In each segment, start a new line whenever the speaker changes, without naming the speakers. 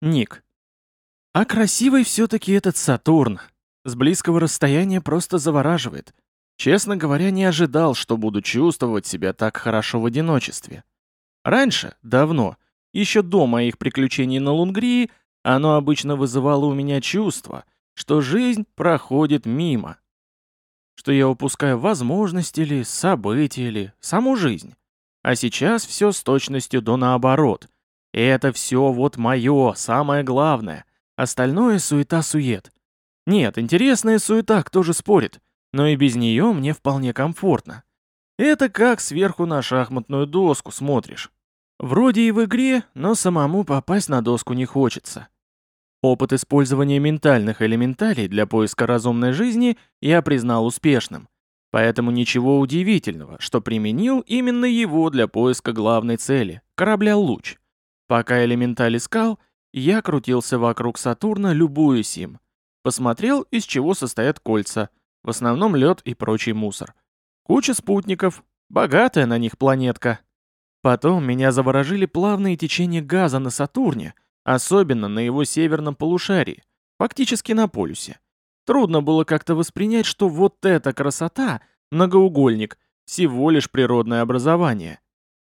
Ник. А красивый все-таки этот Сатурн. С близкого расстояния просто завораживает. Честно говоря, не ожидал, что буду чувствовать себя так хорошо в одиночестве. Раньше, давно, еще до моих приключений на Лунгрии, оно обычно вызывало у меня чувство, что жизнь проходит мимо. Что я упускаю возможности или события или саму жизнь. А сейчас все с точностью до наоборот. И это все вот мое, самое главное. Остальное суета-сует. Нет, интересная суета, кто же спорит. Но и без нее мне вполне комфортно. Это как сверху на шахматную доску смотришь. Вроде и в игре, но самому попасть на доску не хочется. Опыт использования ментальных элементалей для поиска разумной жизни я признал успешным. Поэтому ничего удивительного, что применил именно его для поиска главной цели – корабля «Луч». Пока элементаль искал, я крутился вокруг Сатурна, любуясь им. Посмотрел, из чего состоят кольца, в основном лед и прочий мусор. Куча спутников, богатая на них планетка. Потом меня заворожили плавные течения газа на Сатурне, особенно на его северном полушарии, фактически на полюсе. Трудно было как-то воспринять, что вот эта красота, многоугольник, всего лишь природное образование.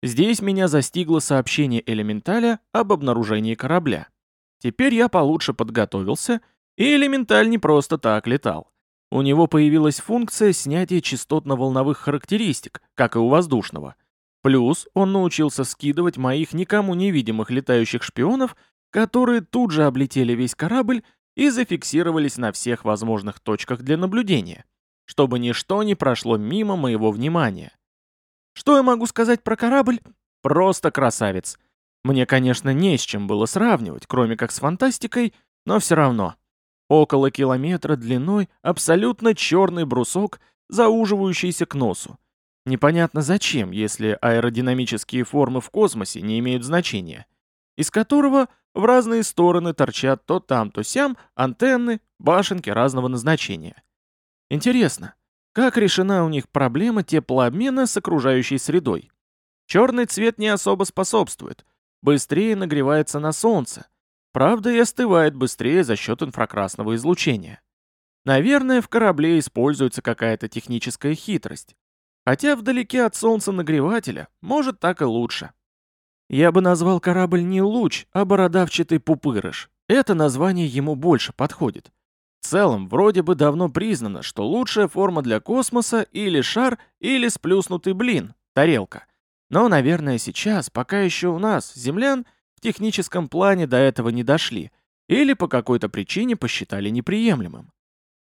Здесь меня застигло сообщение элементаля об обнаружении корабля. Теперь я получше подготовился, и элементаль не просто так летал. У него появилась функция снятия частотно-волновых характеристик, как и у воздушного. Плюс он научился скидывать моих никому невидимых летающих шпионов, которые тут же облетели весь корабль и зафиксировались на всех возможных точках для наблюдения, чтобы ничто не прошло мимо моего внимания. Что я могу сказать про корабль? Просто красавец. Мне, конечно, не с чем было сравнивать, кроме как с фантастикой, но все равно. Около километра длиной абсолютно черный брусок, зауживающийся к носу. Непонятно зачем, если аэродинамические формы в космосе не имеют значения. Из которого в разные стороны торчат то там, то сям антенны, башенки разного назначения. Интересно, как решена у них проблема теплообмена с окружающей средой? Черный цвет не особо способствует, быстрее нагревается на солнце, правда и остывает быстрее за счет инфракрасного излучения. Наверное, в корабле используется какая-то техническая хитрость. Хотя вдалеке от солнца нагревателя, может так и лучше. Я бы назвал корабль не луч, а бородавчатый пупырыш. Это название ему больше подходит. В целом, вроде бы давно признано, что лучшая форма для космоса или шар, или сплюснутый блин, тарелка. Но, наверное, сейчас, пока еще у нас, землян, в техническом плане до этого не дошли, или по какой-то причине посчитали неприемлемым.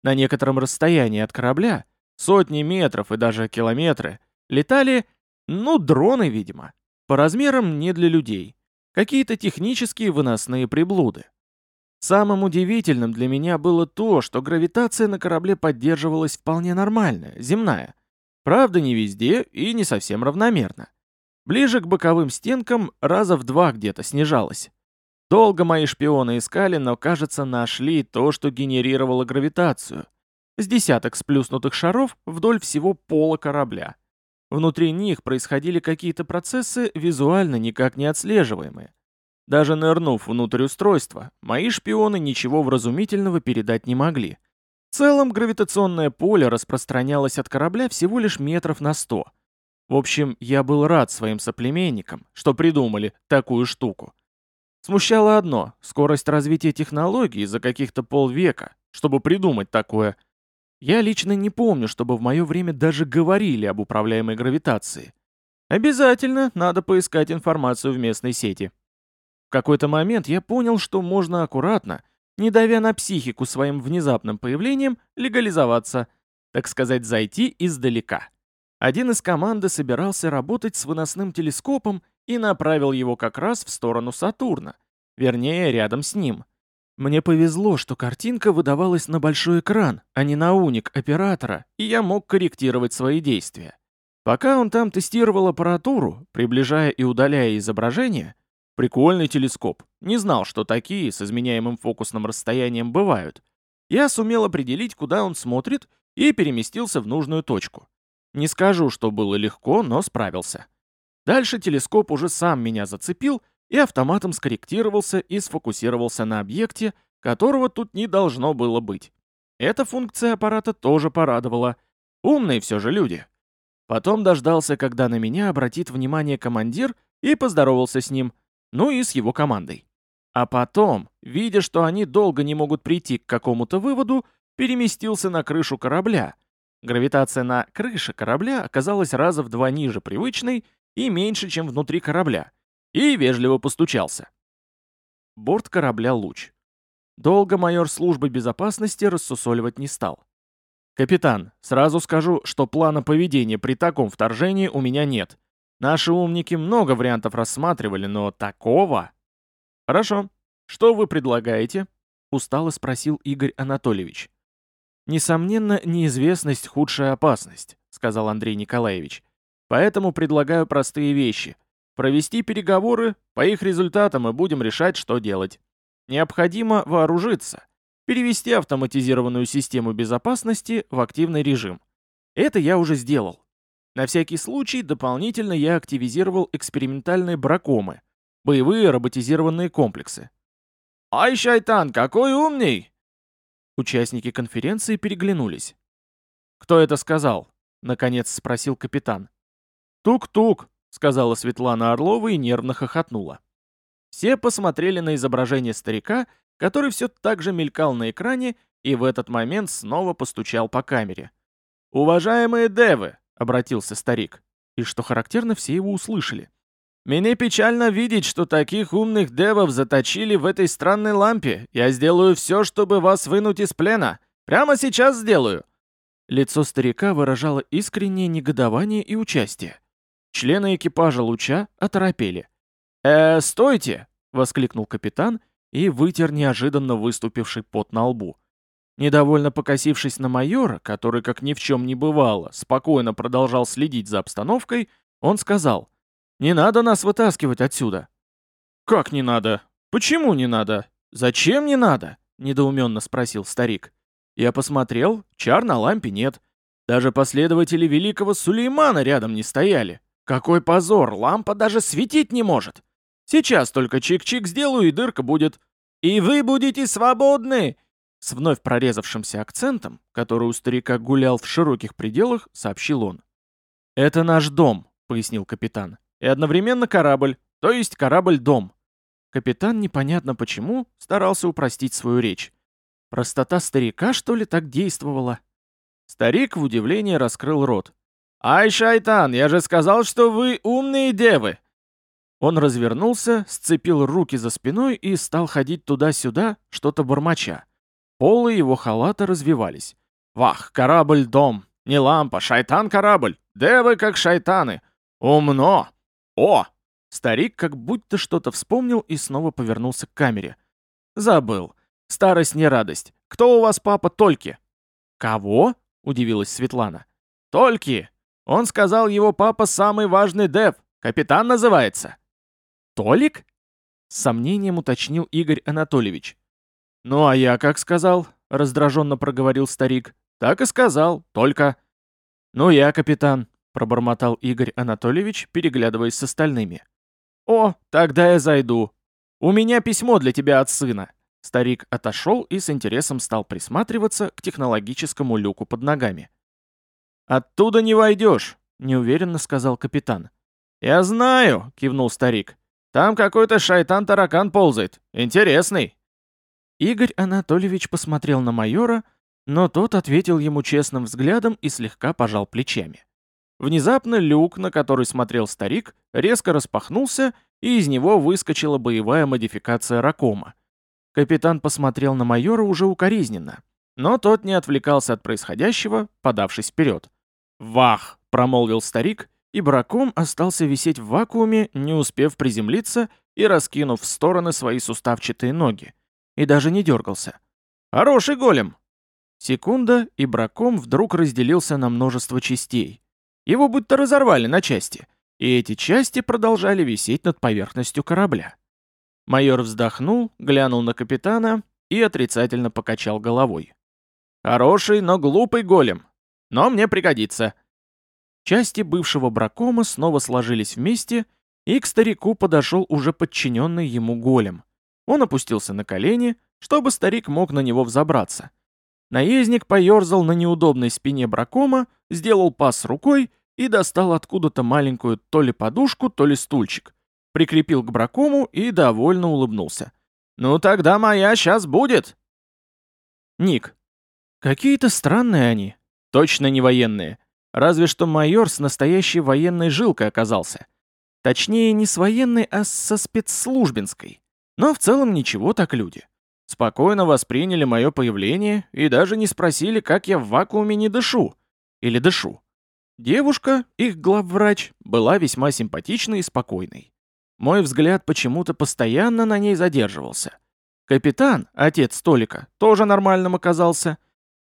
На некотором расстоянии от корабля, сотни метров и даже километры, летали, ну, дроны, видимо. По размерам не для людей. Какие-то технические выносные приблуды. Самым удивительным для меня было то, что гравитация на корабле поддерживалась вполне нормальная, земная. Правда, не везде и не совсем равномерно. Ближе к боковым стенкам раза в два где-то снижалась. Долго мои шпионы искали, но, кажется, нашли то, что генерировало гравитацию. С десяток сплюснутых шаров вдоль всего пола корабля. Внутри них происходили какие-то процессы, визуально никак не отслеживаемые. Даже нырнув внутрь устройства, мои шпионы ничего вразумительного передать не могли. В целом, гравитационное поле распространялось от корабля всего лишь метров на сто. В общем, я был рад своим соплеменникам, что придумали такую штуку. Смущало одно — скорость развития технологий за каких-то полвека, чтобы придумать такое, я лично не помню, чтобы в мое время даже говорили об управляемой гравитации. Обязательно надо поискать информацию в местной сети. Какой-то момент я понял, что можно аккуратно, не давя на психику своим внезапным появлением, легализоваться, так сказать, зайти издалека. Один из команды собирался работать с выносным телескопом и направил его как раз в сторону Сатурна, вернее, рядом с ним — мне повезло, что картинка выдавалась на большой экран, а не на уник оператора, и я мог корректировать свои действия. Пока он там тестировал аппаратуру, приближая и удаляя изображение, прикольный телескоп, не знал, что такие с изменяемым фокусным расстоянием бывают, я сумел определить, куда он смотрит, и переместился в нужную точку. Не скажу, что было легко, но справился. Дальше телескоп уже сам меня зацепил, и автоматом скорректировался и сфокусировался на объекте, которого тут не должно было быть. Эта функция аппарата тоже порадовала. Умные все же люди. Потом дождался, когда на меня обратит внимание командир и поздоровался с ним, ну и с его командой. А потом, видя, что они долго не могут прийти к какому-то выводу, переместился на крышу корабля. Гравитация на крыше корабля оказалась раза в два ниже привычной и меньше, чем внутри корабля, и вежливо постучался. Борт корабля «Луч». Долго майор службы безопасности рассусоливать не стал. «Капитан, сразу скажу, что плана поведения при таком вторжении у меня нет. Наши умники много вариантов рассматривали, но такого...» «Хорошо. Что вы предлагаете?» — устало спросил Игорь Анатольевич. «Несомненно, неизвестность — худшая опасность», — сказал Андрей Николаевич. «Поэтому предлагаю простые вещи. Провести переговоры, по их результатам мы будем решать, что делать. Необходимо вооружиться, перевести автоматизированную систему безопасности в активный режим. Это я уже сделал. На всякий случай дополнительно я активизировал экспериментальные бракомы, боевые роботизированные комплексы. «Ай, шайтан, какой умный!» Участники конференции переглянулись. «Кто это сказал?» — наконец спросил капитан. «Тук-тук», — сказала Светлана Орлова и нервно хохотнула. Все посмотрели на изображение старика, который все так же мелькал на экране и в этот момент снова постучал по камере. «Уважаемые девы!» — обратился старик. И что характерно, все его услышали. «Мне печально видеть, что таких умных девов заточили в этой странной лампе. Я сделаю все, чтобы вас вынуть из плена. Прямо сейчас сделаю!» Лицо старика выражало искреннее негодование и участие. Члены экипажа «Луча» оторопели. «Э, стойте!» — воскликнул капитан и вытер неожиданно выступивший пот на лбу. Недовольно покосившись на майора, который, как ни в чем не бывало, спокойно продолжал следить за обстановкой, он сказал, «Не надо нас вытаскивать отсюда». «Как не надо? Почему не надо? Зачем не надо?» — недоуменно спросил старик. Я посмотрел, чар на лампе нет. Даже последователи великого Сулеймана рядом не стояли. Какой позор, лампа даже светить не может. Сейчас только чик-чик сделаю, и дырка будет. И вы будете свободны!» С вновь прорезавшимся акцентом, который у старика гулял в широких пределах, сообщил он. «Это наш дом», — пояснил капитан. «И одновременно корабль, то есть корабль-дом». Капитан, непонятно почему, старался упростить свою речь. Простота старика, что ли, так действовала? Старик в удивлении раскрыл рот. «Ай, шайтан, я же сказал, что вы умные девы!» Он развернулся, сцепил руки за спиной и стал ходить туда-сюда, что-то бормоча. Полы его халата развивались. «Вах, корабль-дом! Не лампа, шайтан-корабль! Девы как шайтаны! Умно! О!» Старик как будто что-то вспомнил и снова повернулся к камере. «Забыл. Старость не радость. Кто у вас папа Тольки?» «Кого?» — удивилась Светлана. «Тольки! Он сказал, его папа самый важный дев. Капитан называется». «Толик?» — с сомнением уточнил Игорь Анатольевич. «Ну а я как сказал?» — раздраженно проговорил старик. «Так и сказал, только...» «Ну я капитан», — пробормотал Игорь Анатольевич, переглядываясь с остальными. «О, тогда я зайду. У меня письмо для тебя от сына». Старик отошел и с интересом стал присматриваться к технологическому люку под ногами. «Оттуда не войдешь», — неуверенно сказал капитан. «Я знаю», — кивнул старик. Там какой-то шайтан-таракан ползает. Интересный». Игорь Анатольевич посмотрел на майора, но тот ответил ему честным взглядом и слегка пожал плечами. Внезапно люк, на который смотрел старик, резко распахнулся, и из него выскочила боевая модификация Ракома. Капитан посмотрел на майора уже укоризненно, но тот не отвлекался от происходящего, подавшись вперед. «Вах!» — промолвил старик и браком остался висеть в вакууме, не успев приземлиться и раскинув в стороны свои суставчатые ноги. И даже не дергался. «Хороший голем!» Секунда, и браком вдруг разделился на множество частей. Его будто разорвали на части, и эти части продолжали висеть над поверхностью корабля. Майор вздохнул, глянул на капитана и отрицательно покачал головой. «Хороший, но глупый голем. Но мне пригодится. Части бывшего бракома снова сложились вместе, и к старику подошел уже подчиненный ему голем. Он опустился на колени, чтобы старик мог на него взобраться. Наездник поерзал на неудобной спине бракома, сделал пас рукой и достал откуда-то маленькую то ли подушку, то ли стульчик. Прикрепил к бракому и довольно улыбнулся. «Ну тогда моя сейчас будет!» Ник. Какие-то странные они. Точно не военные. Разве что майор с настоящей военной жилкой оказался. Точнее, не с военной, а со спецслужбинской. Но в целом ничего так люди. Спокойно восприняли мое появление и даже не спросили, как я в вакууме не дышу. Или дышу. Девушка, их главврач, была весьма симпатичной и спокойной. Мой взгляд почему-то постоянно на ней задерживался. Капитан, отец Столика, тоже нормальным оказался.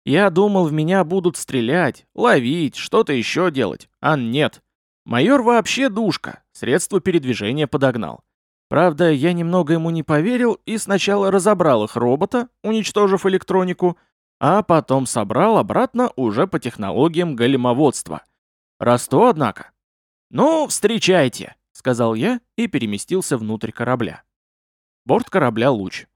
Я думал, в меня будут стрелять, ловить, что-то еще делать, а нет. Майор вообще душка, средство передвижения подогнал. Правда, я немного ему не поверил и сначала разобрал их робота, уничтожив электронику, а потом собрал обратно уже по технологиям големоводства. Расту, однако. «Ну, встречайте», — сказал я и переместился внутрь корабля. Борт корабля «Луч».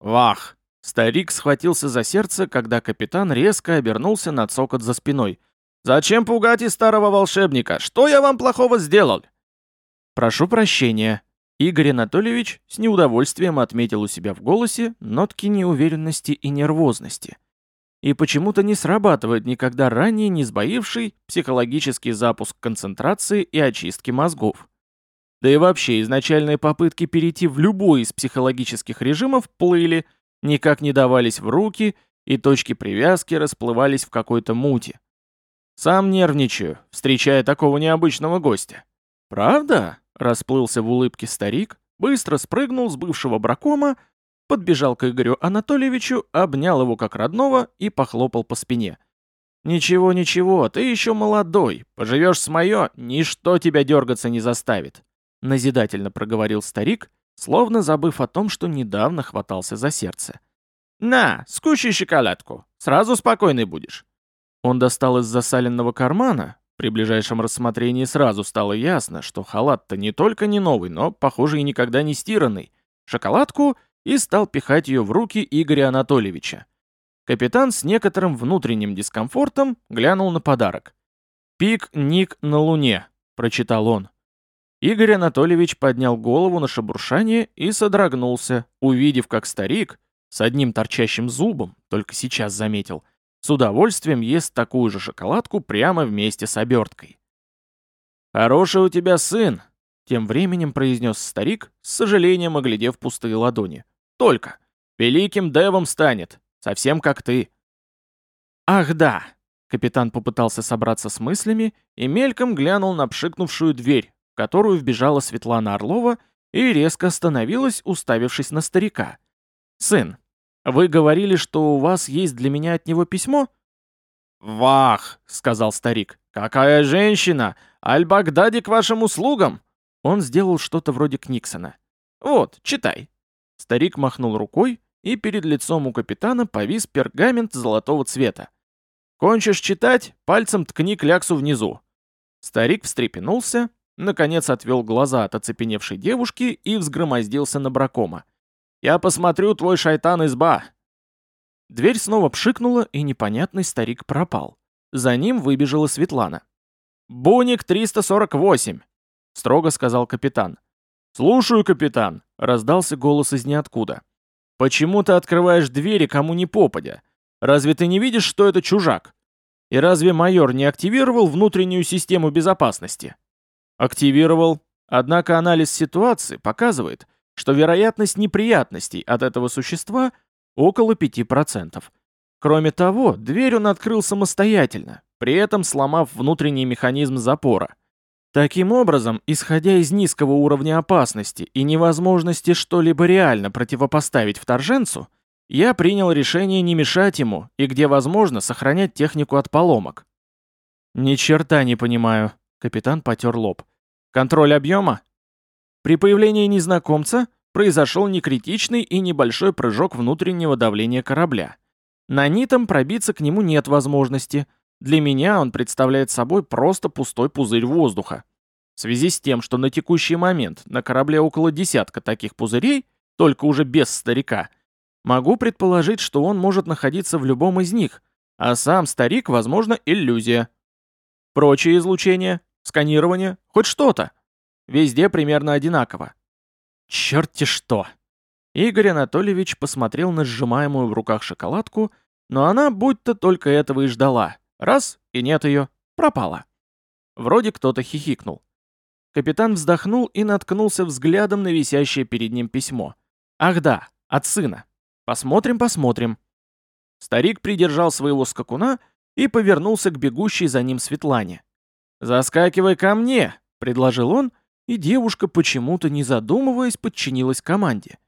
«Вах!» Старик схватился за сердце, когда капитан резко обернулся на цокот за спиной. «Зачем пугать и старого волшебника? Что я вам плохого сделал?» «Прошу прощения». Игорь Анатольевич с неудовольствием отметил у себя в голосе нотки неуверенности и нервозности. И почему-то не срабатывает никогда ранее не сбоивший психологический запуск концентрации и очистки мозгов. Да и вообще изначальные попытки перейти в любой из психологических режимов плыли – никак не давались в руки, и точки привязки расплывались в какой-то муте. Сам нервничаю, встречая такого необычного гостя. «Правда?» — расплылся в улыбке старик, быстро спрыгнул с бывшего бракома, подбежал к Игорю Анатольевичу, обнял его как родного и похлопал по спине. «Ничего, ничего, ты еще молодой, поживешь с мое, ничто тебя дергаться не заставит», — назидательно проговорил старик, словно забыв о том, что недавно хватался за сердце. «На, скушай шоколадку, сразу спокойный будешь». Он достал из засаленного кармана, при ближайшем рассмотрении сразу стало ясно, что халат-то не только не новый, но, похоже, и никогда не стиранный, шоколадку и стал пихать ее в руки Игоря Анатольевича. Капитан с некоторым внутренним дискомфортом глянул на подарок. «Пик-ник на Луне», — прочитал он. Игорь Анатольевич поднял голову на шебуршание и содрогнулся, увидев, как старик, с одним торчащим зубом, только сейчас заметил, с удовольствием ест такую же шоколадку прямо вместе с оберткой. «Хороший у тебя сын», — тем временем произнес старик, с сожалением оглядев пустые ладони. «Только. Великим девом станет, совсем как ты». «Ах да!» — капитан попытался собраться с мыслями и мельком глянул на пшикнувшую дверь, которую вбежала Светлана Орлова и резко остановилась, уставившись на старика. «Сын, вы говорили, что у вас есть для меня от него письмо?» «Вах!» — сказал старик. «Какая женщина! Аль-Багдади к вашим услугам!» Он сделал что-то вроде Книксона. «Вот, читай». Старик махнул рукой, и перед лицом у капитана повис пергамент золотого цвета. «Кончишь читать, пальцем ткни кляксу внизу». Старик встрепенулся, Наконец отвел глаза от оцепеневшей девушки и взгромоздился на бракома. «Я посмотрю твой шайтан-изба!» Дверь снова пшикнула, и непонятный старик пропал. За ним выбежала Светлана. «Буник 348!» — строго сказал капитан. «Слушаю, капитан!» — раздался голос из ниоткуда. «Почему ты открываешь двери кому ни попадя? Разве ты не видишь, что это чужак? И разве майор не активировал внутреннюю систему безопасности?» Активировал. Однако анализ ситуации показывает, что вероятность неприятностей от этого существа около 5%. Кроме того, дверь он открыл самостоятельно, при этом сломав внутренний механизм запора. Таким образом, исходя из низкого уровня опасности и невозможности что-либо реально противопоставить вторженцу, я принял решение не мешать ему и, где возможно, сохранять технику от поломок. «Ни черта не понимаю», — капитан потер лоб. Контроль объема? При появлении незнакомца произошел некритичный и небольшой прыжок внутреннего давления корабля. На нитом пробиться к нему нет возможности. Для меня он представляет собой просто пустой пузырь воздуха. В связи с тем, что на текущий момент на корабле около десятка таких пузырей, только уже без старика, могу предположить, что он может находиться в любом из них, а сам старик, возможно, иллюзия. Прочие излучения, сканирование, хоть что-то. Везде примерно одинаково. Черт-те что! Игорь Анатольевич посмотрел на сжимаемую в руках шоколадку, но она будто только этого и ждала. Раз, и нет ее, пропала. Вроде кто-то хихикнул. Капитан вздохнул и наткнулся взглядом на висящее перед ним письмо. Ах да, от сына. Посмотрим, посмотрим. Старик придержал своего скакуна и повернулся к бегущей за ним Светлане. «Заскакивай ко мне!» — предложил он, и девушка, почему-то не задумываясь, подчинилась команде.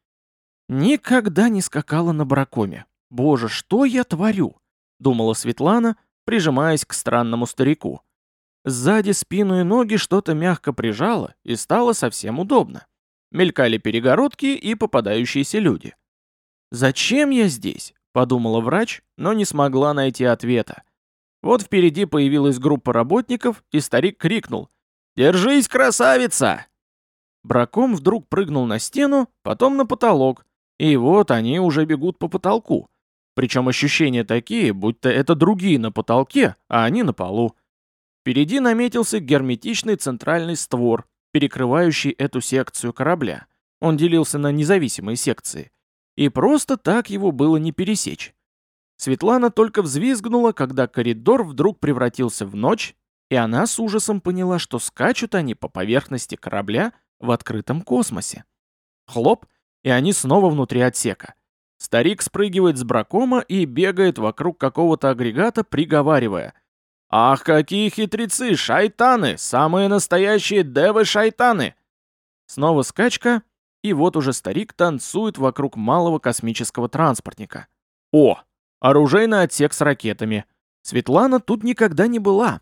Никогда не скакала на бракоме. Боже, что я творю? Думала Светлана, прижимаясь к странному старику. Сзади спину и ноги что-то мягко прижало, и стало совсем удобно. Мелькали перегородки и попадающиеся люди. «Зачем я здесь?» — подумала врач, но не смогла найти ответа. Вот впереди появилась группа работников, и старик крикнул «Держись, красавица!» Браком вдруг прыгнул на стену, потом на потолок, и вот они уже бегут по потолку. Причем ощущения такие, будто это другие на потолке, а они на полу. Впереди наметился герметичный центральный створ, перекрывающий эту секцию корабля. Он делился на независимые секции. И просто так его было не пересечь. Светлана только взвизгнула, когда коридор вдруг превратился в ночь, и она с ужасом поняла, что скачут они по поверхности корабля в открытом космосе. Хлоп, и они снова внутри отсека. Старик спрыгивает с бракома и бегает вокруг какого-то агрегата, приговаривая. «Ах, какие хитрецы, шайтаны! Самые настоящие девы-шайтаны!» Снова скачка, и вот уже старик танцует вокруг малого космического транспортника. О, оружейный отсек с ракетами. Светлана тут никогда не была.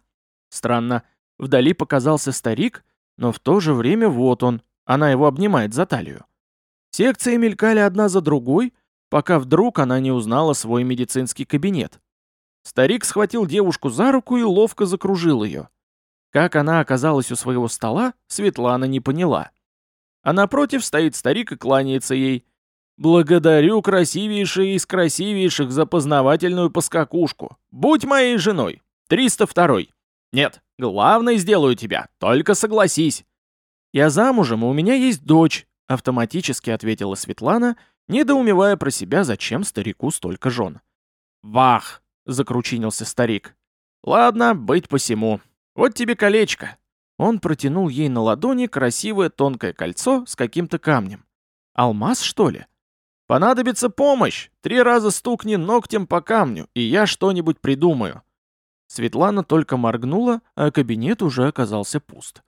Странно, вдали показался старик, но в то же время вот он, она его обнимает за талию. Секции мелькали одна за другой, пока вдруг она не узнала свой медицинский кабинет. Старик схватил девушку за руку и ловко закружил ее. Как она оказалась у своего стола, Светлана не поняла. А напротив стоит старик и кланяется ей. «Благодарю красивейший из красивейших за познавательную поскакушку. Будь моей женой. 302 Нет, главное сделаю тебя, только согласись». «Я замужем, и у меня есть дочь», — автоматически ответила Светлана, недоумевая про себя, зачем старику столько жен. «Вах!» — закручинился старик. «Ладно, быть посему. Вот тебе колечко». Он протянул ей на ладони красивое тонкое кольцо с каким-то камнем. «Алмаз, что ли?» «Понадобится помощь! Три раза стукни ногтем по камню, и я что-нибудь придумаю». Светлана только моргнула, а кабинет уже оказался пуст.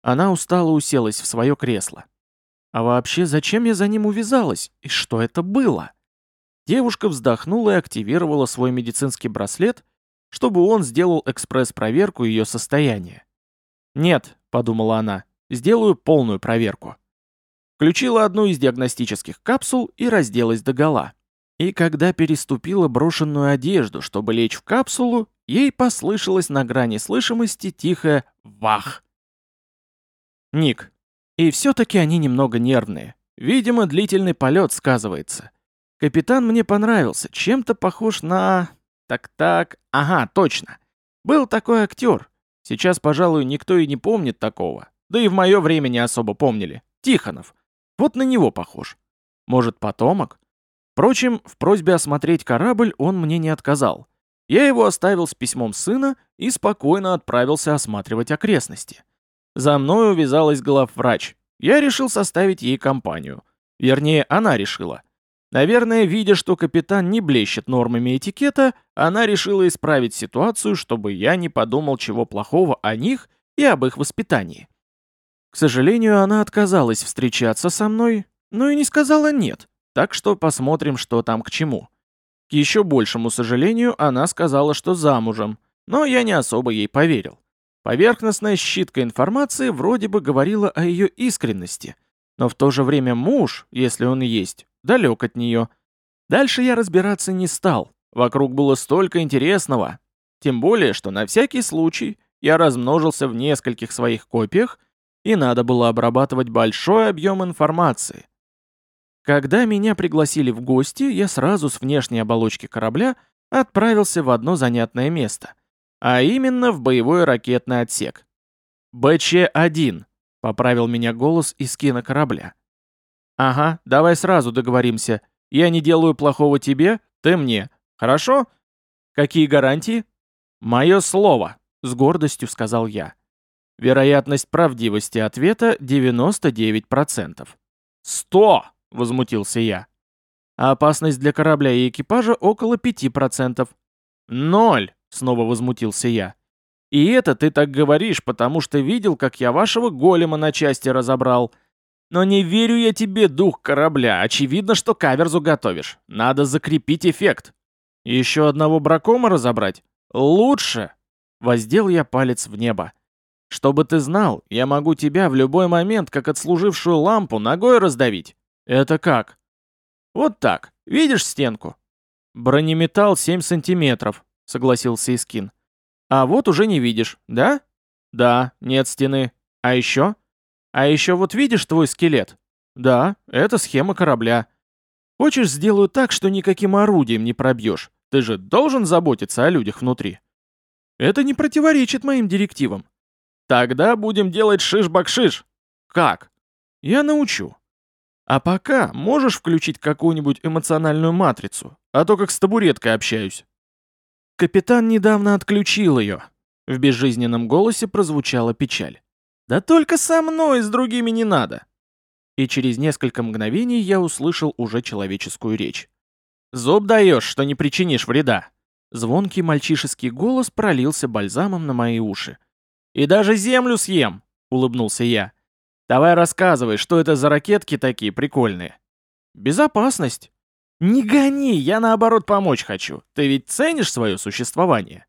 Она устало уселась в свое кресло. А вообще, зачем я за ним увязалась? И что это было? Девушка вздохнула и активировала свой медицинский браслет, чтобы он сделал экспресс-проверку ее состояния. «Нет», — подумала она, — «сделаю полную проверку». Включила одну из диагностических капсул и разделась догола. И когда переступила брошенную одежду, чтобы лечь в капсулу, ей послышалось на грани слышимости тихое «вах». Ник. И все-таки они немного нервные. Видимо, длительный полет сказывается. Капитан мне понравился, чем-то похож на... Так-так, ага, точно. Был такой актер. Сейчас, пожалуй, никто и не помнит такого. Да и в мое время не особо помнили. Тихонов. Вот на него похож. Может, потомок? Впрочем, в просьбе осмотреть корабль он мне не отказал. Я его оставил с письмом сына и спокойно отправился осматривать окрестности. За мной увязалась главврач. Я решил составить ей компанию. Вернее, она решила. Наверное, видя, что капитан не блещет нормами этикета, она решила исправить ситуацию, чтобы я не подумал чего плохого о них и об их воспитании. К сожалению, она отказалась встречаться со мной, но и не сказала «нет», так что посмотрим, что там к чему. К еще большему сожалению, она сказала, что замужем, но я не особо ей поверил. Поверхностная щитка информации вроде бы говорила о ее искренности, но в то же время муж, если он есть, далек от нее. Дальше я разбираться не стал, вокруг было столько интересного. Тем более, что на всякий случай я размножился в нескольких своих копиях и надо было обрабатывать большой объем информации. Когда меня пригласили в гости, я сразу с внешней оболочки корабля отправился в одно занятное место, а именно в боевой ракетный отсек. БЧ-1, поправил меня голос из кино корабля. Ага, давай сразу договоримся. Я не делаю плохого тебе, ты мне. Хорошо? Какие гарантии? Мое слово, с гордостью сказал я. Вероятность правдивости ответа 99%. «Сто!» — возмутился я. Опасность для корабля и экипажа около 5%. «Ноль!» — снова возмутился я. «И это ты так говоришь, потому что видел, как я вашего голема на части разобрал. Но не верю я тебе, дух корабля. Очевидно, что каверзу готовишь. Надо закрепить эффект. Еще одного бракома разобрать? Лучше!» Воздел я палец в небо. Чтобы ты знал, я могу тебя в любой момент, как отслужившую лампу, ногой раздавить. Это как? Вот так. Видишь стенку? Бронеметалл 7 сантиметров, согласился Искин. А вот уже не видишь, да? Да, нет стены. А еще? А еще вот видишь твой скелет? Да, это схема корабля. Хочешь, сделаю так, что никаким орудием не пробьешь. Ты же должен заботиться о людях внутри. Это не противоречит моим директивам. Тогда будем делать шиш-бакшиш. Как? Я научу. А пока можешь включить какую-нибудь эмоциональную матрицу, а то как с табуреткой общаюсь. Капитан недавно отключил ее. В безжизненном голосе прозвучала печаль. Да только со мной, с другими не надо. И через несколько мгновений я услышал уже человеческую речь. «Зуб даешь, что не причинишь вреда!» Звонкий мальчишеский голос пролился бальзамом на мои уши. «И даже землю съем!» — улыбнулся я. «Давай рассказывай, что это за ракетки такие прикольные?» «Безопасность!» «Не гони, я наоборот помочь хочу. Ты ведь ценишь свое существование?»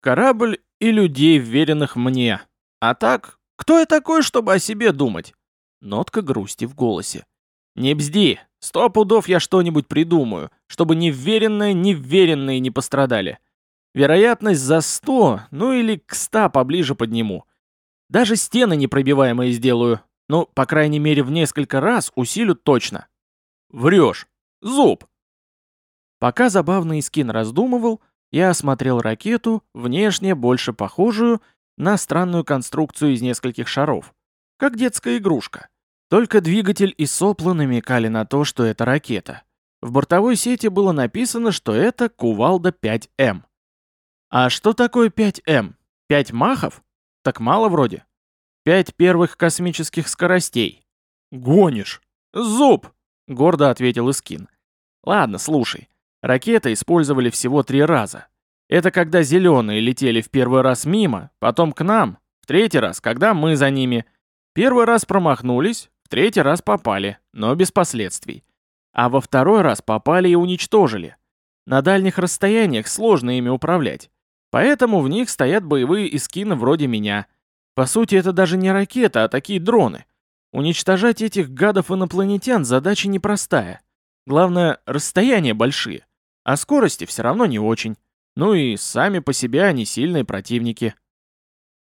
«Корабль и людей, вверенных мне. А так, кто я такой, чтобы о себе думать?» Нотка грусти в голосе. «Не бзди, сто пудов я что-нибудь придумаю, чтобы ни вверенные не пострадали. Вероятность за 100, ну или к 100 поближе подниму. Даже стены непробиваемые сделаю. Ну, по крайней мере, в несколько раз усилю точно. Врешь. Зуб. Пока забавный скин раздумывал, я осмотрел ракету, внешне больше похожую на странную конструкцию из нескольких шаров. Как детская игрушка. Только двигатель и сопла намекали на то, что это ракета. В бортовой сети было написано, что это Кувалда 5М. А что такое 5М? 5 махов? Так мало вроде. Пять первых космических скоростей. Гонишь. Зуб! Гордо ответил Искин. Ладно, слушай. Ракеты использовали всего три раза. Это когда зеленые летели в первый раз мимо, потом к нам, в третий раз, когда мы за ними. Первый раз промахнулись, в третий раз попали, но без последствий. А во второй раз попали и уничтожили. На дальних расстояниях сложно ими управлять. Поэтому в них стоят боевые эскины вроде меня. По сути, это даже не ракета, а такие дроны. Уничтожать этих гадов-инопланетян задача непростая. Главное, расстояния большие. А скорости все равно не очень. Ну и сами по себе они сильные противники.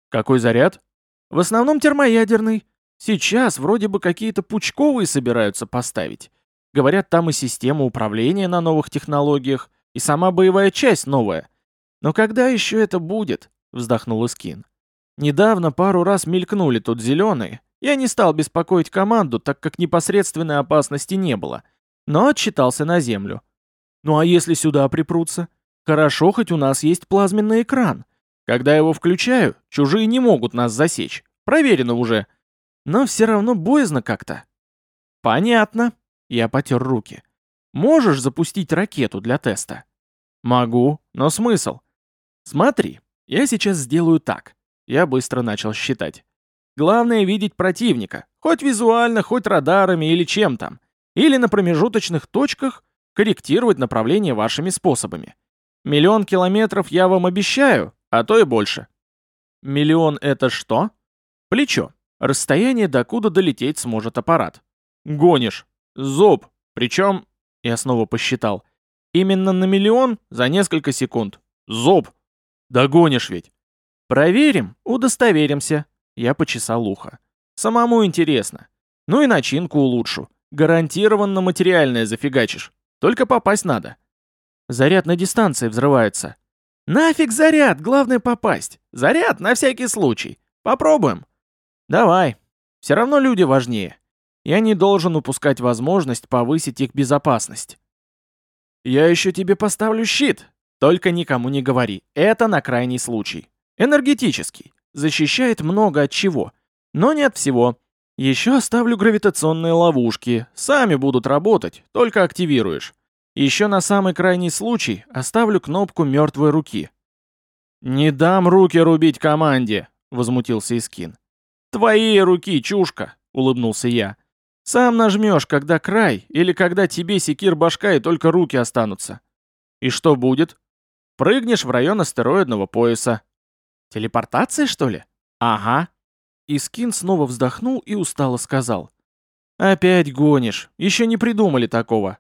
Какой заряд? В основном термоядерный. Сейчас вроде бы какие-то пучковые собираются поставить. Говорят, там и система управления на новых технологиях, и сама боевая часть новая — «Но когда еще это будет?» — вздохнул Искин. «Недавно пару раз мелькнули тут зеленые. Я не стал беспокоить команду, так как непосредственной опасности не было, но отчитался на землю. Ну а если сюда припрутся? Хорошо, хоть у нас есть плазменный экран. Когда его включаю, чужие не могут нас засечь. Проверено уже. Но все равно боязно как-то». «Понятно». Я потер руки. «Можешь запустить ракету для теста?» «Могу, но смысл? Смотри, я сейчас сделаю так. Я быстро начал считать. Главное видеть противника, хоть визуально, хоть радарами или чем там. Или на промежуточных точках корректировать направление вашими способами. Миллион километров я вам обещаю, а то и больше. Миллион это что? Плечо. Расстояние, докуда долететь сможет аппарат. Гонишь. Зуб. Причем, я снова посчитал, именно на миллион за несколько секунд. Зуб. Догонишь ведь. Проверим, удостоверимся. Я почесал ухо. Самому интересно. Ну и начинку улучшу. Гарантированно материальное зафигачишь. Только попасть надо. Заряд на дистанции взрывается. Нафиг заряд, главное попасть. Заряд на всякий случай. Попробуем. Давай. Все равно люди важнее. Я не должен упускать возможность повысить их безопасность. Я еще тебе поставлю щит. Только никому не говори. Это на крайний случай. Энергетический. Защищает много от чего. Но не от всего. Еще оставлю гравитационные ловушки. Сами будут работать, только активируешь. Еще на самый крайний случай оставлю кнопку мертвой руки. «Не дам руки рубить команде», — возмутился Искин. «Твои руки, чушка», — улыбнулся я. «Сам нажмешь, когда край, или когда тебе секир башка и только руки останутся. И что будет? Прыгнешь в район астероидного пояса. Телепортация, что ли? Ага. Искин снова вздохнул и устало сказал. «Опять гонишь. Еще не придумали такого».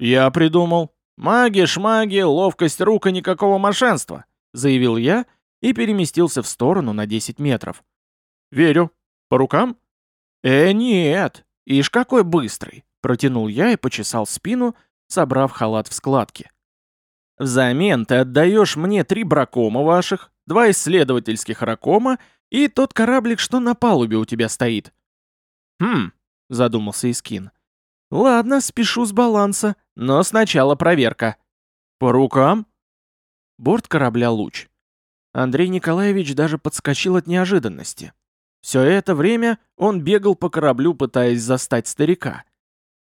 «Я придумал. Маги, шмаги, ловкость рук и никакого мошенства», заявил я и переместился в сторону на 10 метров. «Верю. По рукам?» «Э, нет. Ишь, какой быстрый!» Протянул я и почесал спину, собрав халат в складки. «Взамен ты отдаешь мне три бракома ваших, два исследовательских ракома и тот кораблик, что на палубе у тебя стоит». «Хм», — задумался Искин. «Ладно, спешу с баланса, но сначала проверка». «По рукам?» Борт корабля «Луч». Андрей Николаевич даже подскочил от неожиданности. Все это время он бегал по кораблю, пытаясь застать старика.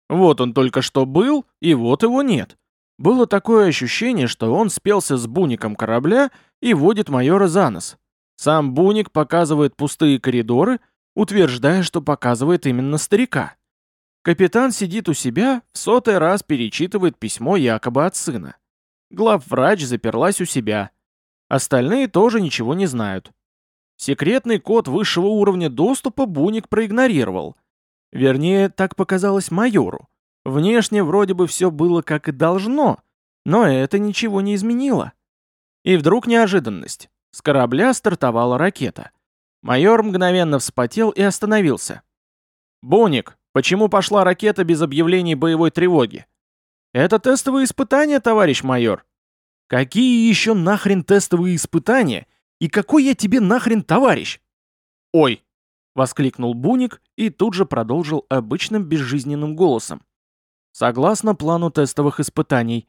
Вот он только что был, и вот его нет. Было такое ощущение, что он спелся с буником корабля и водит майора за нос. Сам Буник показывает пустые коридоры, утверждая, что показывает именно старика. Капитан сидит у себя, в сотый раз перечитывает письмо якобы от сына. Главврач заперлась у себя. Остальные тоже ничего не знают. Секретный код высшего уровня доступа Буник проигнорировал. Вернее, так показалось майору. Внешне вроде бы все было как и должно, но это ничего не изменило. И вдруг неожиданность. С корабля стартовала ракета. Майор мгновенно вспотел и остановился. «Буник, почему пошла ракета без объявлений боевой тревоги?» «Это тестовые испытания, товарищ майор». «Какие еще нахрен тестовые испытания? И какой я тебе нахрен товарищ?» «Ой!» — воскликнул Буник и тут же продолжил обычным безжизненным голосом. «Согласно плану тестовых испытаний».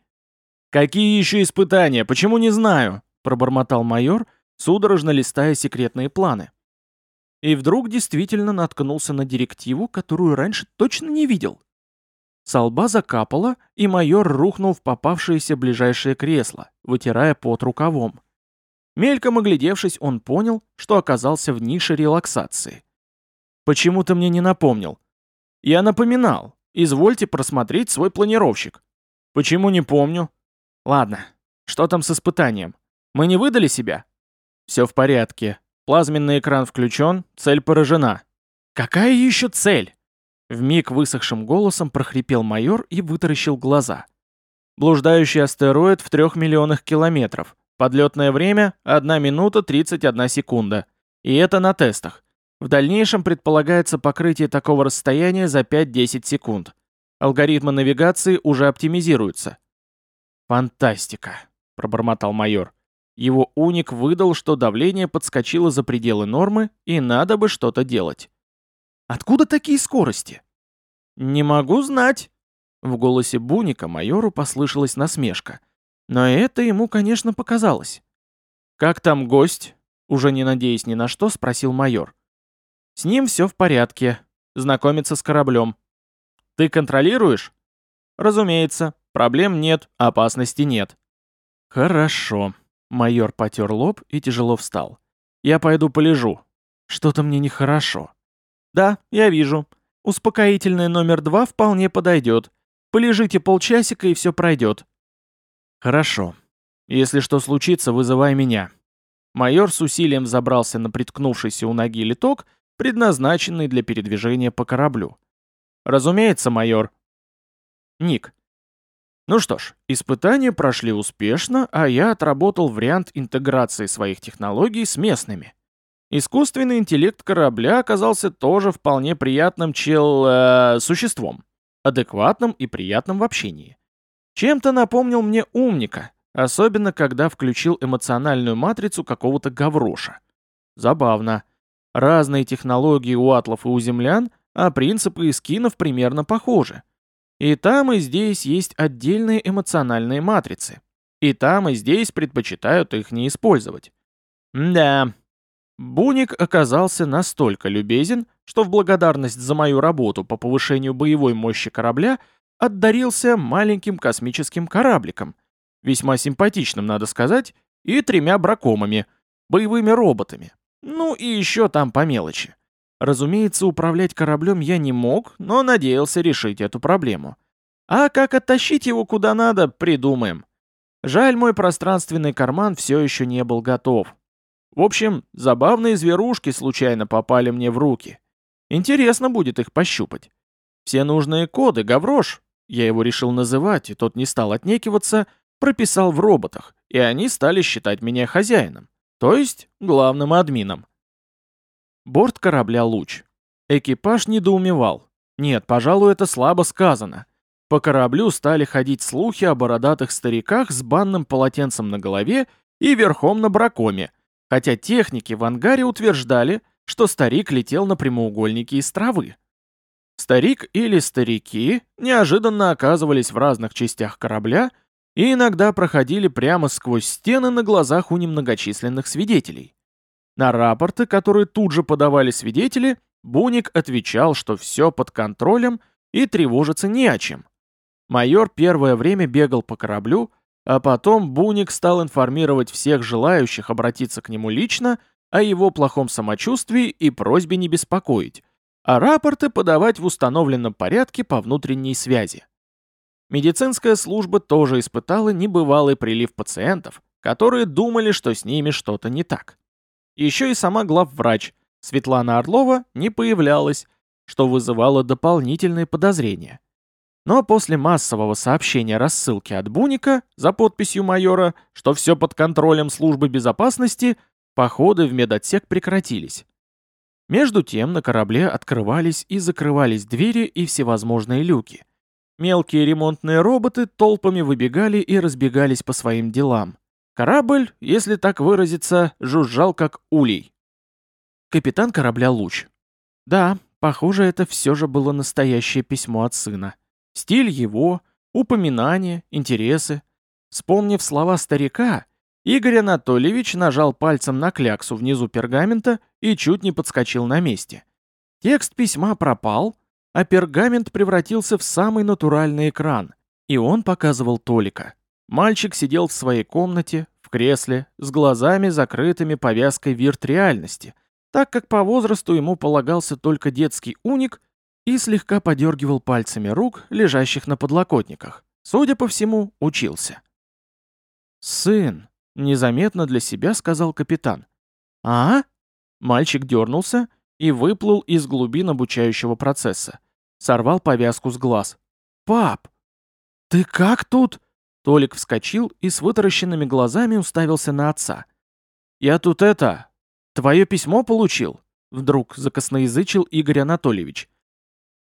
«Какие еще испытания? Почему не знаю?» — пробормотал майор — судорожно листая секретные планы. И вдруг действительно наткнулся на директиву, которую раньше точно не видел. С лба закапало, и майор рухнул в попавшееся ближайшее кресло, вытирая пот рукавом. Мельком оглядевшись, он понял, что оказался в нише релаксации. Почему-то мне не напомнил. Я напоминал. Извольте просмотреть свой планировщик. Почему не помню? Ладно, что там с испытанием? Мы не выдали себя? Все в порядке. Плазменный экран включен, цель поражена. Какая еще цель? Вмиг высохшим голосом прохрипел майор и вытаращил глаза. Блуждающий астероид в трех миллионах километров. Подлетное время — 1 минута 31 секунда. И это на тестах. В дальнейшем предполагается покрытие такого расстояния за 5-10 секунд. Алгоритмы навигации уже оптимизируются. «Фантастика», — пробормотал майор. Его уник выдал, что давление подскочило за пределы нормы, и надо бы что-то делать. «Откуда такие скорости?» «Не могу знать». В голосе Буника майору послышалась насмешка. Но это ему, конечно, показалось. «Как там гость?» Уже не надеясь ни на что, спросил майор. «С ним все в порядке. Знакомиться с кораблем. Ты контролируешь?» «Разумеется. Проблем нет, опасности нет». «Хорошо», Майор потер лоб и тяжело встал. «Я пойду полежу. Что-то мне нехорошо». «Да, я вижу. Успокоительное номер два вполне подойдет. Полежите полчасика, и все пройдет». «Хорошо. Если что случится, вызывай меня». Майор с усилием забрался на приткнувшийся у ноги литок, предназначенный для передвижения по кораблю. «Разумеется, майор». «Ник, ну что ж, испытания прошли успешно, а я отработал вариант интеграции своих технологий с местными. Искусственный интеллект корабля оказался тоже вполне приятным чел... Э, существом. Адекватным и приятным в общении. Чем-то напомнил мне умника, особенно когда включил эмоциональную матрицу какого-то гавроша. Забавно. Разные технологии у атлов и у землян, а принципы и скинов примерно похожи. И там, и здесь есть отдельные эмоциональные матрицы. И там, и здесь предпочитают их не использовать. Да, Буник оказался настолько любезен, что в благодарность за мою работу по повышению боевой мощи корабля отдарился маленьким космическим корабликом, весьма симпатичным, надо сказать, и тремя бракомами, боевыми роботами. Ну и еще там по мелочи. Разумеется, управлять кораблем я не мог, но надеялся решить эту проблему. А как оттащить его куда надо, придумаем. Жаль, мой пространственный карман все еще не был готов. В общем, забавные зверушки случайно попали мне в руки. Интересно будет их пощупать. Все нужные коды Гаврош, я его решил называть, и тот не стал отнекиваться, прописал в роботах, и они стали считать меня хозяином, то есть главным админом. Борт корабля «Луч». Экипаж недоумевал. Нет, пожалуй, это слабо сказано. По кораблю стали ходить слухи о бородатых стариках с банным полотенцем на голове и верхом на бракоме, хотя техники в ангаре утверждали, что старик летел на прямоугольнике из травы. Старик или старики неожиданно оказывались в разных частях корабля и иногда проходили прямо сквозь стены на глазах у немногочисленных свидетелей. На рапорты, которые тут же подавали свидетели, Буник отвечал, что все под контролем и тревожиться не о чем. Майор первое время бегал по кораблю, а потом Буник стал информировать всех желающих обратиться к нему лично о его плохом самочувствии и просьбе не беспокоить, а рапорты подавать в установленном порядке по внутренней связи. Медицинская служба тоже испытала небывалый прилив пациентов, которые думали, что с ними что-то не так. Еще и сама главврач Светлана Орлова не появлялась, что вызывало дополнительные подозрения. Но после массового сообщения рассылки от Буника за подписью майора, что все под контролем службы безопасности, походы в медотсек прекратились. Между тем на корабле открывались и закрывались двери и всевозможные люки. Мелкие ремонтные роботы толпами выбегали и разбегались по своим делам. Корабль, если так выразиться, жужжал как улей. Капитан корабля Луч. Да, похоже, это все же было настоящее письмо от сына. Стиль его, упоминания, интересы. Вспомнив слова старика, Игорь Анатольевич нажал пальцем на кляксу внизу пергамента и чуть не подскочил на месте. Текст письма пропал, а пергамент превратился в самый натуральный экран, и он показывал Толика. Мальчик сидел в своей комнате, в кресле, с глазами закрытыми повязкой вирт-реальности, так как по возрасту ему полагался только детский уник и слегка подергивал пальцами рук, лежащих на подлокотниках. Судя по всему, учился. «Сын», — незаметно для себя сказал капитан. «А?» Мальчик дернулся и выплыл из глубин обучающего процесса. Сорвал повязку с глаз. «Пап, ты как тут?» Толик вскочил и с вытаращенными глазами уставился на отца. «Я тут это... Твое письмо получил?» Вдруг закосноязычил Игорь Анатольевич.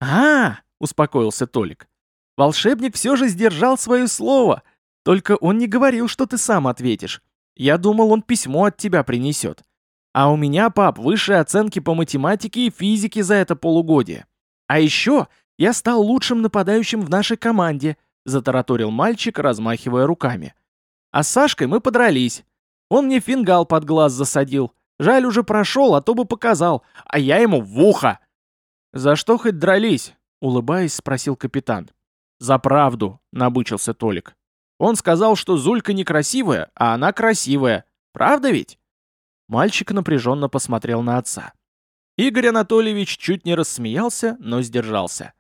«А, — успокоился Толик, — волшебник все же сдержал свое слово, только он не говорил, что ты сам ответишь. Я думал, он письмо от тебя принесет. А у меня, пап, высшие оценки по математике и физике за это полугодие. А еще я стал лучшим нападающим в нашей команде, затараторил мальчик, размахивая руками. А с Сашкой мы подрались. Он мне фингал под глаз засадил. Жаль, уже прошел, а то бы показал. А я ему в ухо. «За что хоть дрались?» — улыбаясь, спросил капитан. «За правду», — набычился Толик. «Он сказал, что Зулька некрасивая, а она красивая. Правда ведь?» Мальчик напряженно посмотрел на отца. Игорь Анатольевич чуть не рассмеялся, но сдержался.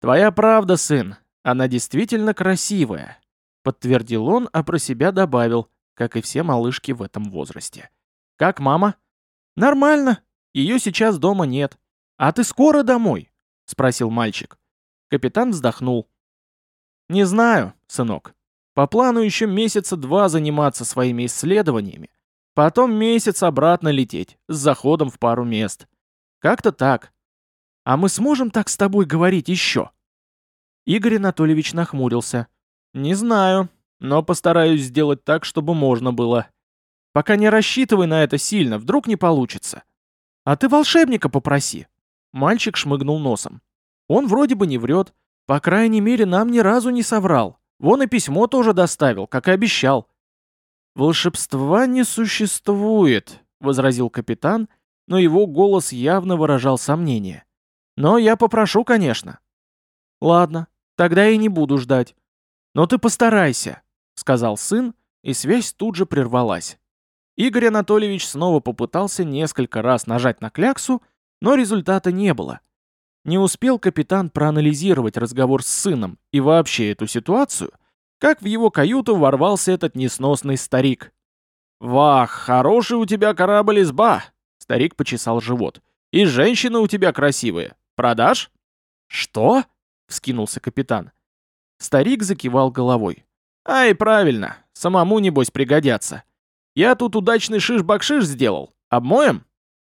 «Твоя правда, сын. Она действительно красивая», — подтвердил он, а про себя добавил, как и все малышки в этом возрасте. «Как мама?» «Нормально. Ее сейчас дома нет. «А ты скоро домой?» — спросил мальчик. Капитан вздохнул. «Не знаю, сынок. По плану еще месяца два заниматься своими исследованиями. Потом месяц обратно лететь, с заходом в пару мест. Как-то так. А мы сможем так с тобой говорить еще?» Игорь Анатольевич нахмурился. «Не знаю, но постараюсь сделать так, чтобы можно было. Пока не рассчитывай на это сильно, вдруг не получится. А ты волшебника попроси». Мальчик шмыгнул носом. «Он вроде бы не врет. По крайней мере, нам ни разу не соврал. Вон и письмо тоже доставил, как и обещал». «Волшебства не существует», — возразил капитан, но его голос явно выражал сомнение. «Но я попрошу, конечно». «Ладно, тогда и не буду ждать. Но ты постарайся», — сказал сын, и связь тут же прервалась. Игорь Анатольевич снова попытался несколько раз нажать на кляксу, но результата не было. Не успел капитан проанализировать разговор с сыном и вообще эту ситуацию, как в его каюту ворвался этот несносный старик. «Вах, хороший у тебя корабль-изба!» Старик почесал живот. «И женщины у тебя красивые. Продашь?» «Что?» — вскинулся капитан. Старик закивал головой. «Ай, правильно, самому, небось, пригодятся. Я тут удачный шиш-бакшиш сделал. Обмоем?»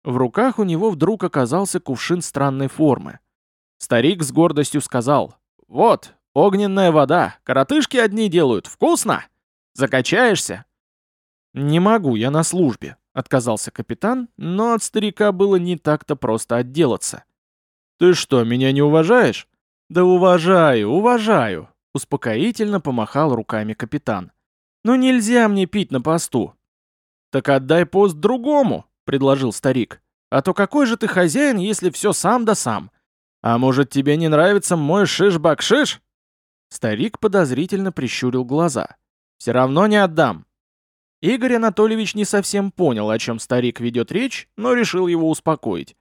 В руках у него вдруг оказался кувшин странной формы. Старик с гордостью сказал, «Вот, огненная вода, коротышки одни делают, вкусно! Закачаешься?» «Не могу, я на службе», — отказался капитан, но от старика было не так-то просто отделаться. «Ты что, меня не уважаешь?» «Да уважаю, уважаю», — успокоительно помахал руками капитан. «Но нельзя мне пить на посту. «Так отдай пост другому», — предложил старик. «А то какой же ты хозяин, если все сам да сам? А может, тебе не нравится мой шиш-бакшиш?» Старик подозрительно прищурил глаза. «Все равно не отдам». Игорь Анатольевич не совсем понял, о чем старик ведет речь, но решил его успокоить.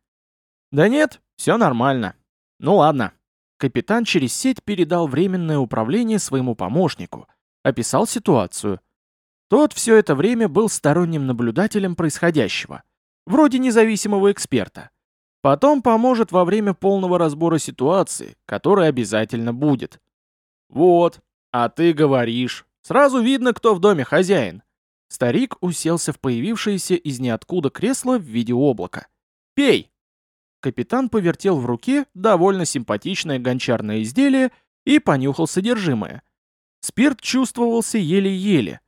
«Да нет, все нормально. Ну ладно». Капитан через сеть передал временное управление своему помощнику, описал ситуацию, тот все это время был сторонним наблюдателем происходящего, вроде независимого эксперта. Потом поможет во время полного разбора ситуации, который обязательно будет. Вот, а ты говоришь. Сразу видно, кто в доме хозяин. Старик уселся в появившееся из ниоткуда кресло в виде облака. «Пей!» Капитан повертел в руке довольно симпатичное гончарное изделие и понюхал содержимое. Спирт чувствовался еле-еле,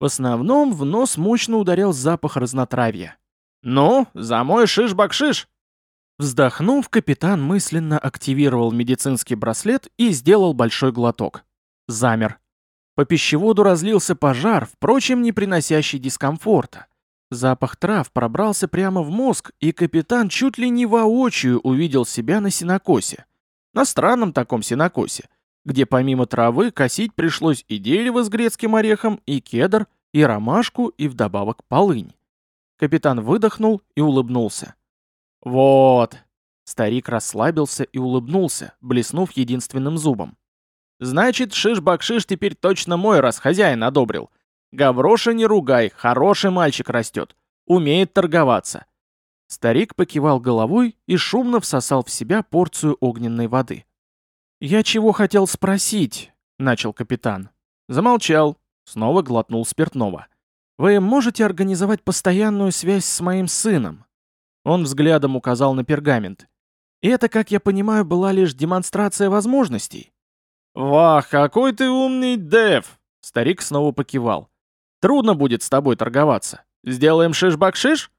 в основном в нос мощно ударял запах разнотравья. «Ну, за мой шиш-бакшиш!» Вздохнув, капитан мысленно активировал медицинский браслет и сделал большой глоток. Замер. По пищеводу разлился пожар, впрочем, не приносящий дискомфорта. Запах трав пробрался прямо в мозг, и капитан чуть ли не воочию увидел себя на синокосе. На странном таком синокосе — где помимо травы косить пришлось и дерево с грецким орехом, и кедр, и ромашку, и вдобавок полынь. Капитан выдохнул и улыбнулся. «Вот!» Старик расслабился и улыбнулся, блеснув единственным зубом. «Значит, шиш-бакшиш теперь точно мой, раз хозяин одобрил. Гавроша не ругай, хороший мальчик растет. Умеет торговаться». Старик покивал головой и шумно всосал в себя порцию огненной воды. «Я чего хотел спросить?» — начал капитан. Замолчал, снова глотнул спиртного. «Вы можете организовать постоянную связь с моим сыном?» Он взглядом указал на пергамент. «И это, как я понимаю, была лишь демонстрация возможностей?» «Вах, какой ты умный, Дэв!» Старик снова покивал. «Трудно будет с тобой торговаться. Сделаем шиш-бакшиш?»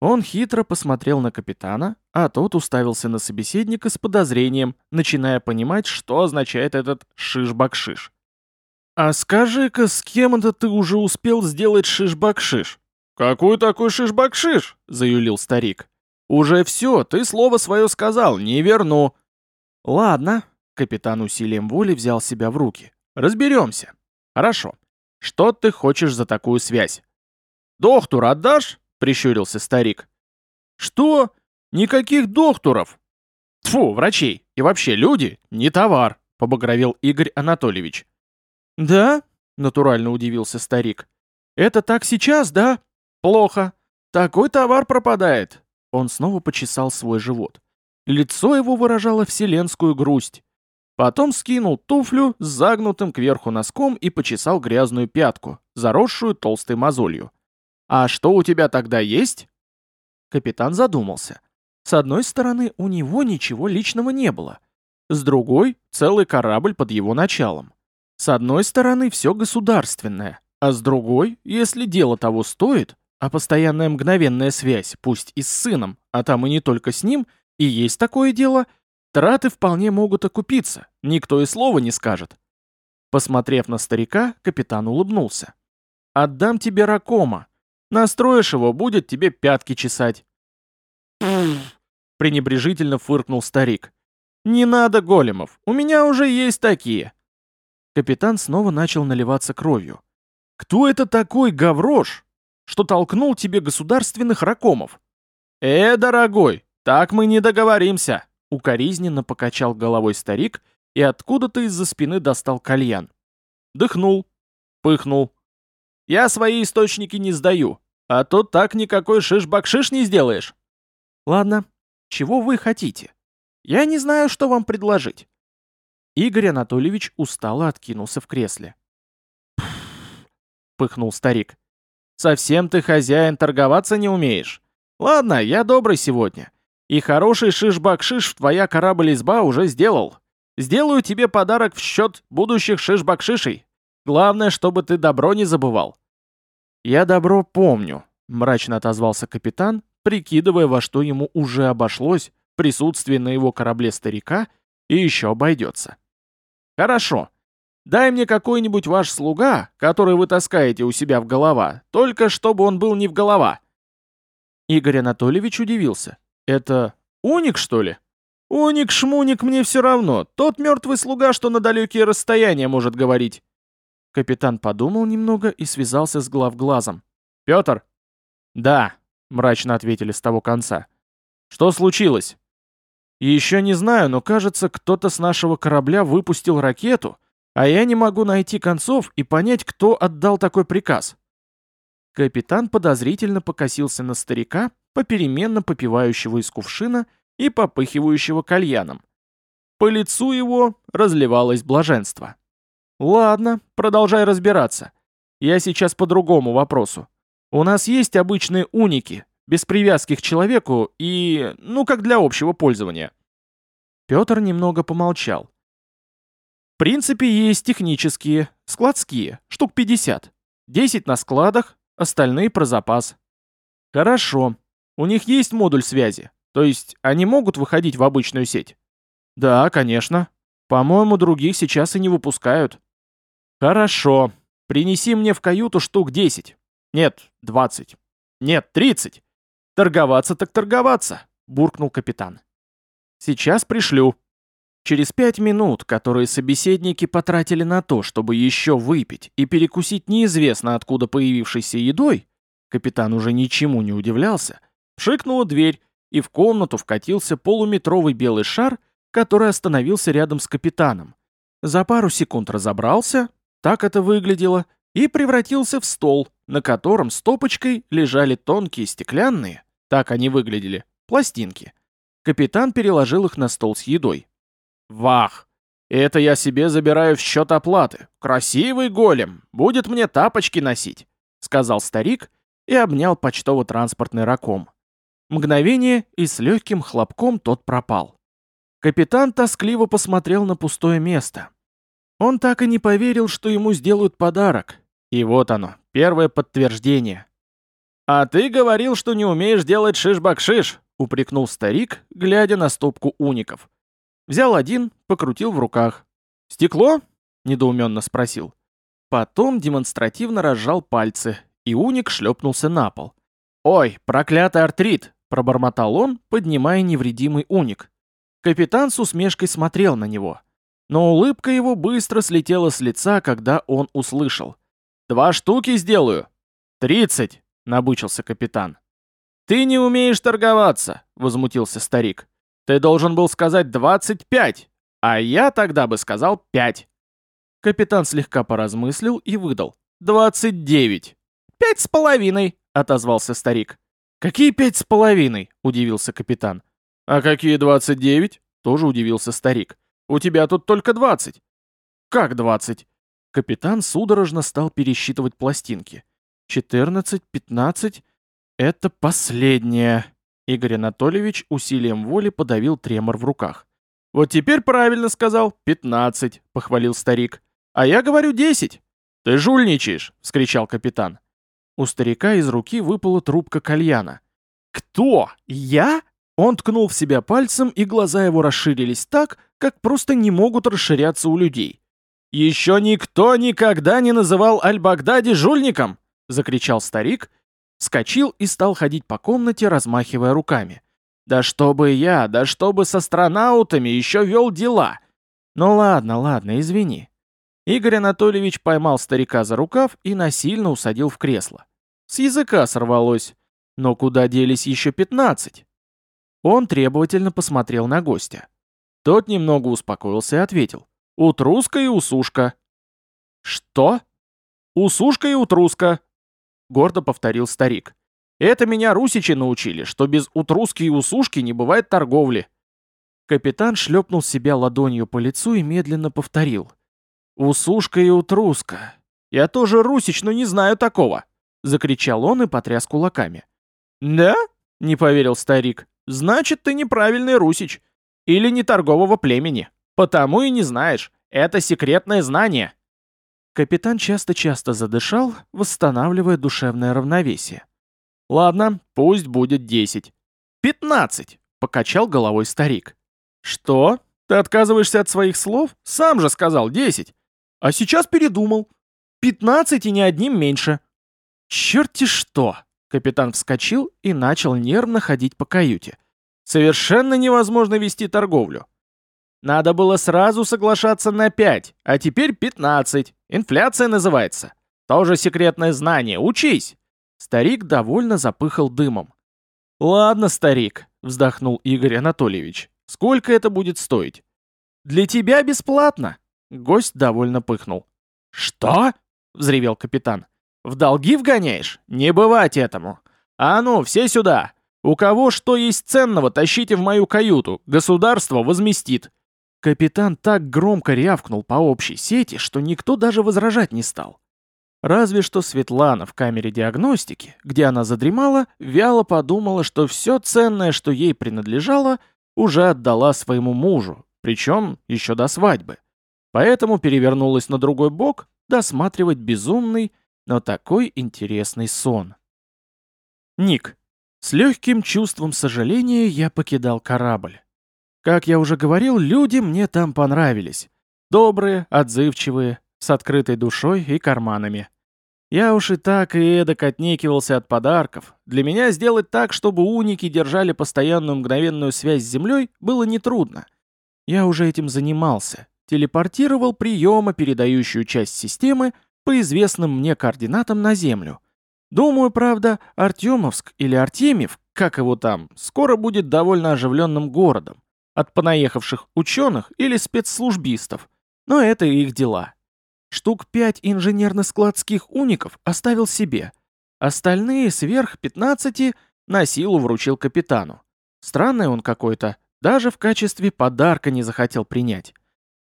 Он хитро посмотрел на капитана, а тот уставился на собеседника с подозрением, начиная понимать, что означает этот шиш-бакшиш. «А скажи-ка, с кем это ты уже успел сделать шиш-бакшиш?» «Какой такой шиш-бакшиш?» — заюлил старик. «Уже все, ты слово свое сказал, не верну». «Ладно», — капитан усилием воли взял себя в руки. «Разберемся. Хорошо. Что ты хочешь за такую связь?» «Доктор отдашь?» прищурился старик. «Что? Никаких докторов!» «Тьфу, врачей! И вообще люди — не товар!» — побагровел Игорь Анатольевич. «Да?» — натурально удивился старик. «Это так сейчас, да? Плохо. Такой товар пропадает!» Он снова почесал свой живот. Лицо его выражало вселенскую грусть. Потом скинул туфлю с загнутым кверху носком и почесал грязную пятку, заросшую толстой мозолью. А что у тебя тогда есть? Капитан задумался. С одной стороны, у него ничего личного не было. С другой, целый корабль под его началом. С одной стороны, все государственное, а с другой, если дело того стоит, а постоянная мгновенная связь, пусть и с сыном, а там и не только с ним, и есть такое дело, траты вполне могут окупиться, никто и слова не скажет. Посмотрев на старика, капитан улыбнулся. «Отдам тебе ракома. Настроишь его, будет тебе пятки чесать». пренебрежительно фыркнул старик. «Не надо големов, у меня уже есть такие». Капитан снова начал наливаться кровью. «Кто это такой гаврош, что толкнул тебе государственных ракомов?» «Э, дорогой, так мы не договоримся», — укоризненно покачал головой старик и откуда-то из-за спины достал кальян. Дыхнул, пыхнул. «Я свои источники не сдаю, а то так никакой шиш-бакшиш не сделаешь». «Ладно, чего вы хотите? Я не знаю, что вам предложить». Игорь Анатольевич устало откинулся в кресле. пыхнул старик. «Совсем ты, хозяин, торговаться не умеешь? Ладно, я добрый сегодня. И хороший шиш-бакшиш в твоя корабль-изба уже сделал. Сделаю тебе подарок в счет будущих шиш-бакшишей. Главное, чтобы ты добро не забывал». «Я добро помню», — мрачно отозвался капитан, прикидывая, во что ему уже обошлось присутствие на его корабле старика и еще обойдется. «Хорошо. Дай мне какой-нибудь ваш слуга, который вы таскаете у себя в голова, только чтобы он был не в голова». Игорь Анатольевич удивился. «Это уник, что ли?» «Уник-шмуник мне все равно. Тот мертвый слуга, что на далекие расстояния может говорить». Капитан подумал немного и связался с главглазом. «Петр?» «Да», — мрачно ответили с того конца. «Что случилось?» «Еще не знаю, но кажется, кто-то с нашего корабля выпустил ракету, а я не могу найти концов и понять, кто отдал такой приказ». Капитан подозрительно покосился на старика, попеременно попивающего из кувшина и попыхивающего кальяном. По лицу его разливалось блаженство. «Ладно, продолжай разбираться. Я сейчас по другому вопросу. У нас есть обычные уники, без привязки к человеку и, ну, как для общего пользования». Петр немного помолчал. В принципе, есть технические, складские, штук 50. 10 на складах, остальные про запас. Хорошо. У них есть модуль связи. То есть они могут выходить в обычную сеть? Да, конечно. По-моему, других сейчас и не выпускают. Хорошо. Принеси мне в каюту штук 10. Нет, 20. Нет, 30. Торговаться так торговаться, буркнул капитан. Сейчас пришлю. Через пять минут, которые собеседники потратили на то, чтобы еще выпить и перекусить неизвестно откуда появившейся едой, капитан уже ничему не удивлялся, пшикнула дверь, и в комнату вкатился полуметровый белый шар, который остановился рядом с капитаном. За пару секунд разобрался, так это выглядело, и превратился в стол, на котором стопочкой лежали тонкие стеклянные, так они выглядели, пластинки. Капитан переложил их на стол с едой. «Вах! Это я себе забираю в счет оплаты. Красивый голем, будет мне тапочки носить», — сказал старик и обнял почтово-транспортный раком. Мгновение, и с легким хлопком тот пропал. Капитан тоскливо посмотрел на пустое место. Он так и не поверил, что ему сделают подарок. И вот оно, первое подтверждение. «А ты говорил, что не умеешь делать шиш-бакшиш», — упрекнул старик, глядя на стопку уников. Взял один, покрутил в руках. «Стекло?» — недоуменно спросил. Потом демонстративно разжал пальцы, и уник шлепнулся на пол. «Ой, проклятый артрит!» пробормотал он, поднимая невредимый уник. Капитан с усмешкой смотрел на него. Но улыбка его быстро слетела с лица, когда он услышал. «Два штуки сделаю!» «Тридцать!» — набычился капитан. «Ты не умеешь торговаться!» — возмутился старик. «Ты должен был сказать двадцать пять, а я тогда бы сказал пять!» Капитан слегка поразмыслил и выдал. «Двадцать девять!» «Пять с половиной!» — отозвался старик. «Какие пять с половиной?» — удивился капитан. «А какие двадцать девять?» — тоже удивился старик. «У тебя тут только двадцать». «Как двадцать?» Капитан судорожно стал пересчитывать пластинки. четырнадцать, пятнадцать. Это последнее. Игорь Анатольевич усилием воли подавил тремор в руках. «Вот теперь правильно сказал, пятнадцать», — похвалил старик. «А я говорю десять». «Ты жульничаешь!» — вскричал капитан. У старика из руки выпала трубка кальяна. «Кто? Я?» Он ткнул в себя пальцем, и глаза его расширились так, как просто не могут расширяться у людей. «Еще никто никогда не называл Аль-Багдади жульником!» — закричал старик, вскочил и стал ходить по комнате, размахивая руками. «Да чтобы я, да чтобы с астронавтами еще вел дела!» «Ну ладно, ладно, извини». Игорь Анатольевич поймал старика за рукав и насильно усадил в кресло. С языка сорвалось. Но куда делись еще пятнадцать? Он требовательно посмотрел на гостя. Тот немного успокоился и ответил. «Утруска и усушка». «Что?» «Усушка и утруска», — гордо повторил старик. «Это меня русичи научили, что без утруски и усушки не бывает торговли». Капитан шлепнул себя ладонью по лицу и медленно повторил. «Усушка и утруска. Я тоже русич, но не знаю такого!» Закричал он и потряс кулаками. «Да?» — не поверил старик. «Значит, ты неправильный русич. Или не торгового племени. Потому и не знаешь. Это секретное знание». Капитан часто-часто задышал, восстанавливая душевное равновесие. «Ладно, пусть будет десять». «Пятнадцать!» — покачал головой старик. «Что? Ты отказываешься от своих слов? Сам же сказал десять. А сейчас передумал. Пятнадцать и ни одним меньше». «Черти что!» Капитан вскочил и начал нервно ходить по каюте. «Совершенно невозможно вести торговлю. Надо было сразу соглашаться на 5, а теперь 15. Инфляция называется. Тоже секретное знание, учись!» Старик довольно запыхал дымом. «Ладно, старик», — вздохнул Игорь Анатольевич. «Сколько это будет стоить?» «Для тебя бесплатно!» Гость довольно пыхнул. «Что?» — взревел капитан. В долги вгоняешь? Не бывать этому. А ну, все сюда. У кого что есть ценного, тащите в мою каюту. Государство возместит. Капитан так громко рявкнул по общей сети, что никто даже возражать не стал. Разве что Светлана в камере диагностики, где она задремала, вяло подумала, что все ценное, что ей принадлежало, уже отдала своему мужу, причем еще до свадьбы. Поэтому перевернулась на другой бок досматривать безумный, но такой интересный сон. Ник. С легким чувством сожаления я покидал корабль. Как я уже говорил, люди мне там понравились. Добрые, отзывчивые, с открытой душой и карманами. Я уж и так и эдак отнекивался от подарков. Для меня сделать так, чтобы уники держали постоянную мгновенную связь с Землей, было нетрудно. Я уже этим занимался. Телепортировал приемы, передающую часть системы, по известным мне координатам на Землю. Думаю, правда, Артемовск или Артемьев, как его там, скоро будет довольно оживленным городом. От понаехавших ученых или спецслужбистов. Но это их дела. Штук пять инженерно-складских уников оставил себе. Остальные сверх 15 на силу вручил капитану. Странный он какой-то, даже в качестве подарка не захотел принять.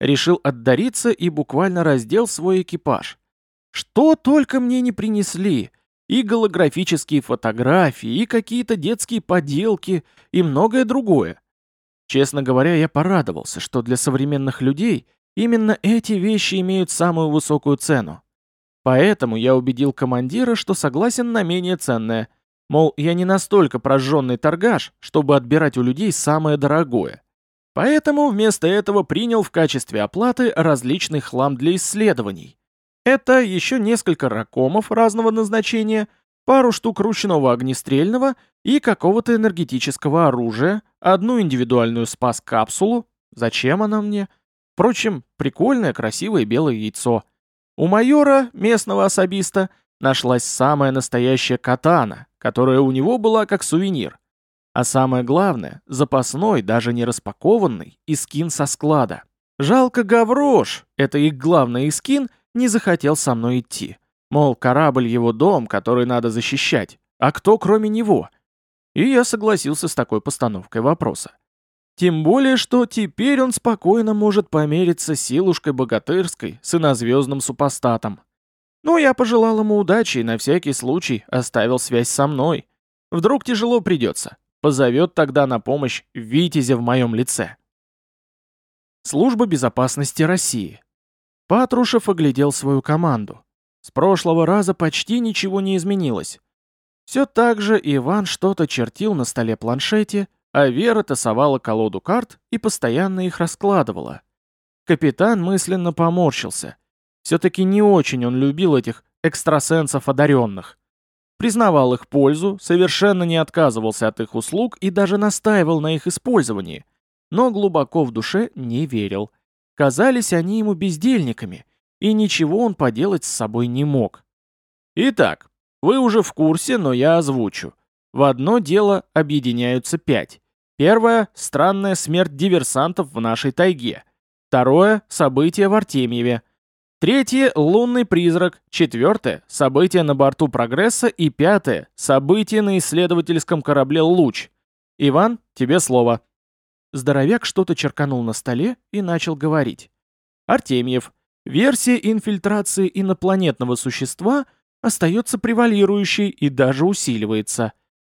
Решил отдариться и буквально раздел свой экипаж. Что только мне не принесли. И голографические фотографии, и какие-то детские поделки, и многое другое. Честно говоря, я порадовался, что для современных людей именно эти вещи имеют самую высокую цену. Поэтому я убедил командира, что согласен на менее ценное. Мол, я не настолько прожженный торгаш, чтобы отбирать у людей самое дорогое. Поэтому вместо этого принял в качестве оплаты различный хлам для исследований. Это еще несколько ракомов разного назначения, пару штук ручного огнестрельного и какого-то энергетического оружия, одну индивидуальную спас-капсулу. Зачем она мне? Впрочем, прикольное красивое белое яйцо. У майора, местного особиста, нашлась самая настоящая катана, которая у него была как сувенир. А самое главное, запасной, даже не распакованный, и скин со склада. Жалко Гаврош, это их главный искин — не захотел со мной идти. Мол, корабль его дом, который надо защищать. А кто кроме него? И я согласился с такой постановкой вопроса. Тем более, что теперь он спокойно может помериться силушкой богатырской с инозвездным супостатом. Ну, я пожелал ему удачи и на всякий случай оставил связь со мной. Вдруг тяжело придется. Позовет тогда на помощь Витязя в моем лице. Служба безопасности России. Патрушев оглядел свою команду. С прошлого раза почти ничего не изменилось. Все так же Иван что-то чертил на столе планшете, а Вера тасовала колоду карт и постоянно их раскладывала. Капитан мысленно поморщился. Все-таки не очень он любил этих экстрасенсов одаренных. Признавал их пользу, совершенно не отказывался от их услуг и даже настаивал на их использовании, но глубоко в душе не верил. Казались они ему бездельниками, и ничего он поделать с собой не мог. Итак, вы уже в курсе, но я озвучу. В одно дело объединяются пять. Первое – странная смерть диверсантов в нашей тайге. Второе – события в Артемьеве. Третье – лунный призрак. Четвертое – события на борту Прогресса. И пятое – события на исследовательском корабле «Луч». Иван, тебе слово. Здоровяк что-то черканул на столе и начал говорить. Артемьев. Версия инфильтрации инопланетного существа остается превалирующей и даже усиливается.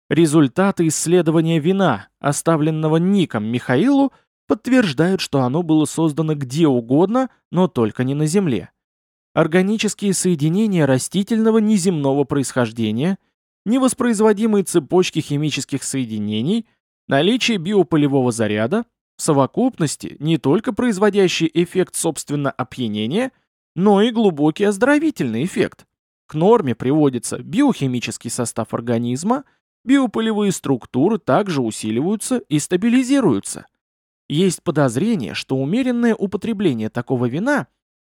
Результаты исследования вина, оставленного Ником Михаилу, подтверждают, что оно было создано где угодно, но только не на Земле. Органические соединения растительного неземного происхождения, невоспроизводимые цепочки химических соединений – Наличие биополевого заряда, в совокупности не только производящий эффект собственно опьянения, но и глубокий оздоровительный эффект. К норме приводится биохимический состав организма, биополевые структуры также усиливаются и стабилизируются. Есть подозрение, что умеренное употребление такого вина,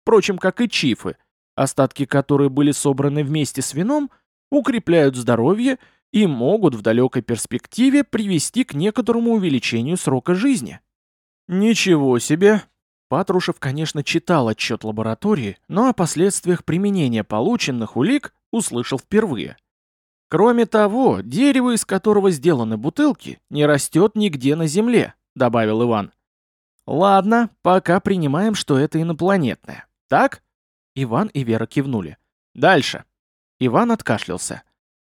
впрочем, как и чифы, остатки которые были собраны вместе с вином, укрепляют здоровье и могут в далекой перспективе привести к некоторому увеличению срока жизни. Ничего себе! Патрушев, конечно, читал отчет лаборатории, но о последствиях применения полученных улик услышал впервые. Кроме того, дерево, из которого сделаны бутылки, не растет нигде на Земле, добавил Иван. Ладно, пока принимаем, что это инопланетное. Так? Иван и Вера кивнули. Дальше. Иван откашлялся.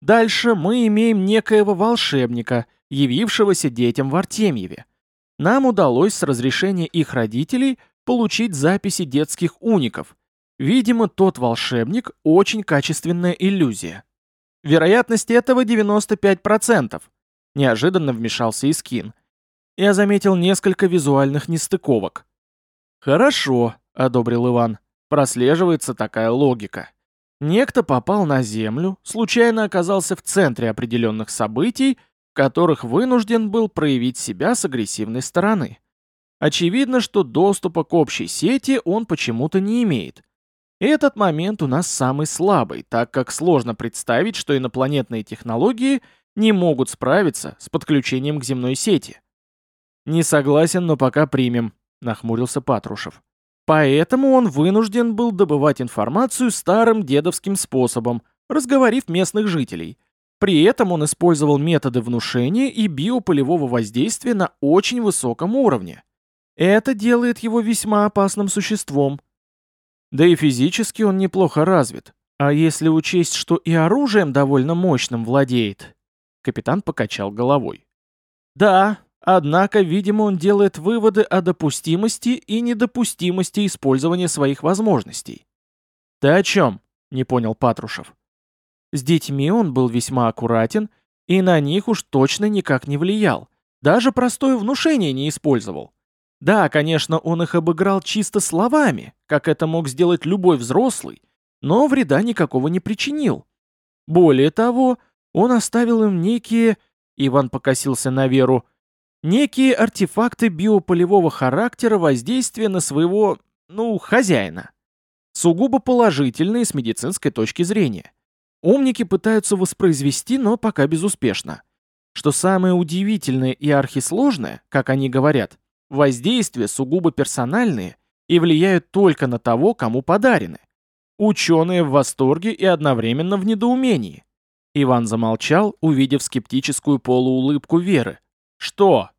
Дальше мы имеем некоего волшебника, явившегося детям в Артемьеве. Нам удалось с разрешения их родителей получить записи детских уников. Видимо, тот волшебник – очень качественная иллюзия. Вероятность этого 95%. Неожиданно вмешался Искин. Я заметил несколько визуальных нестыковок. «Хорошо», — одобрил Иван. «Прослеживается такая логика. Некто попал на Землю, случайно оказался в центре определенных событий, которых вынужден был проявить себя с агрессивной стороны. Очевидно, что доступа к общей сети он почему-то не имеет. Этот момент у нас самый слабый, так как сложно представить, что инопланетные технологии не могут справиться с подключением к земной сети. «Не согласен, но пока примем», — нахмурился Патрушев. Поэтому он вынужден был добывать информацию старым дедовским способом, разговорив местных жителей. При этом он использовал методы внушения и биополевого воздействия на очень высоком уровне. Это делает его весьма опасным существом. Да и физически он неплохо развит. А если учесть, что и оружием довольно мощным владеет? Капитан покачал головой. Да, Однако, видимо, он делает выводы о допустимости и недопустимости использования своих возможностей. «Ты о чем?» — не понял Патрушев. С детьми он был весьма аккуратен и на них уж точно никак не влиял. Даже простое внушение не использовал. Да, конечно, он их обыграл чисто словами, как это мог сделать любой взрослый, но вреда никакого не причинил. Более того, он оставил им некие... Иван покосился на Веру — Некие артефакты биополевого характера воздействия на своего, ну, хозяина. Сугубо положительные с медицинской точки зрения. Умники пытаются воспроизвести, но пока безуспешно. Что самое удивительное и архисложное, как они говорят, воздействия сугубо персональные и влияют только на того, кому подарены. Ученые в восторге и одновременно в недоумении. Иван замолчал, увидев скептическую полуулыбку Веры, что?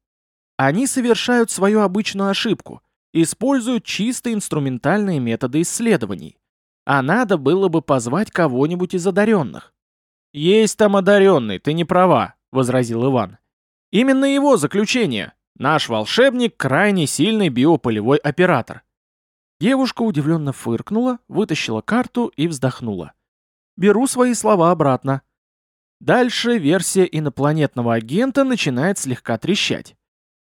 Они совершают свою обычную ошибку, используют чисто инструментальные методы исследований. А надо было бы позвать кого-нибудь из одаренных. «Есть там одаренный, ты не права», — возразил Иван. «Именно его заключение. Наш волшебник — крайне сильный биополевой оператор». Девушка удивленно фыркнула, вытащила карту и вздохнула. «Беру свои слова обратно». Дальше версия инопланетного агента начинает слегка трещать.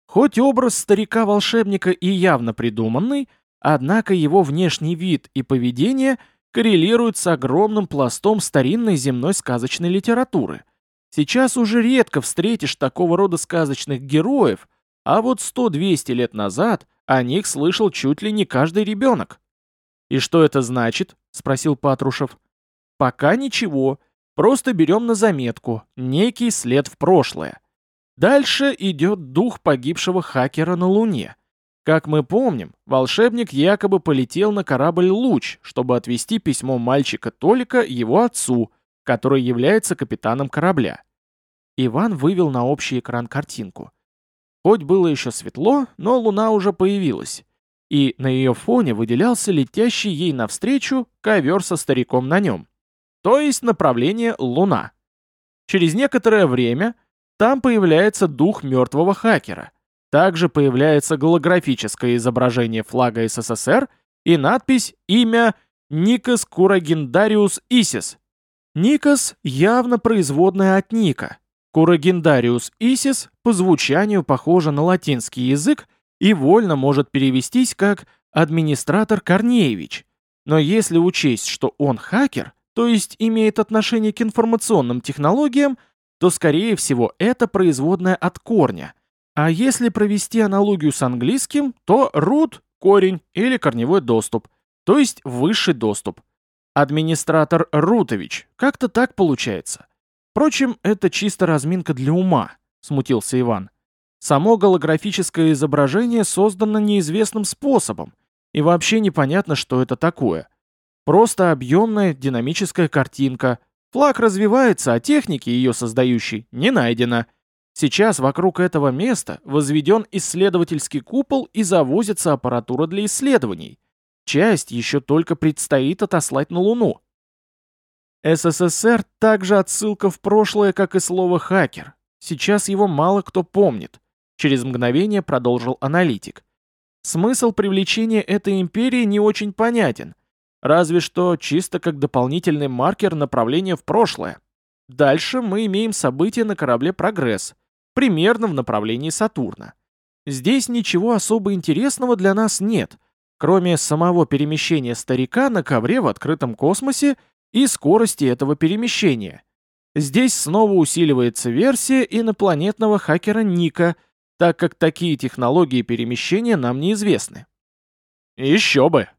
Хоть образ старика-волшебника и явно придуманный, однако его внешний вид и поведение коррелируют с огромным пластом старинной земной сказочной литературы. Сейчас уже редко встретишь такого рода сказочных героев, а вот 100-200 лет назад о них слышал чуть ли не каждый ребенок. «И что это значит?» — спросил Патрушев. «Пока ничего. Просто берем на заметку. Некий след в прошлое. Дальше идет дух погибшего хакера на Луне. Как мы помним, волшебник якобы полетел на корабль «Луч», чтобы отвезти письмо мальчика Толика его отцу, который является капитаном корабля. Иван вывел на общий экран картинку. Хоть было еще светло, но луна уже появилась, и на ее фоне выделялся летящий ей навстречу ковер со стариком на нем. То есть направление Луна. Через некоторое время там появляется дух мертвого хакера. Также появляется голографическое изображение флага СССР и надпись «Имя Никос Курагендариус Исис». Никос явно производная от Ника. Курагендариус Исис по звучанию похоже на латинский язык и вольно может перевестись как «администратор Корнеевич». Но если учесть, что он хакер, то есть имеет отношение к информационным технологиям, то, скорее всего, это производная от корня. А если провести аналогию с английским, то root – корень или корневой доступ, то есть высший доступ. Администратор Рутович, как-то так получается. Впрочем, это чисто разминка для ума, смутился Иван. Само голографическое изображение создано неизвестным способом, и вообще непонятно, что это такое. Просто объемная динамическая картинка. Флаг развивается, а техники, ее создающей, не найдено. Сейчас вокруг этого места возведен исследовательский купол и завозится аппаратура для исследований. Часть еще только предстоит отослать на Луну. СССР также отсылка в прошлое, как и слово «хакер». Сейчас его мало кто помнит. Через мгновение продолжил аналитик. Смысл привлечения этой империи не очень понятен, Разве что чисто как дополнительный маркер направления в прошлое. Дальше мы имеем события на корабле «Прогресс», примерно в направлении Сатурна. Здесь ничего особо интересного для нас нет, кроме самого перемещения старика на ковре в открытом космосе и скорости этого перемещения. Здесь снова усиливается версия инопланетного хакера Ника, так как такие технологии перемещения нам неизвестны. Еще бы!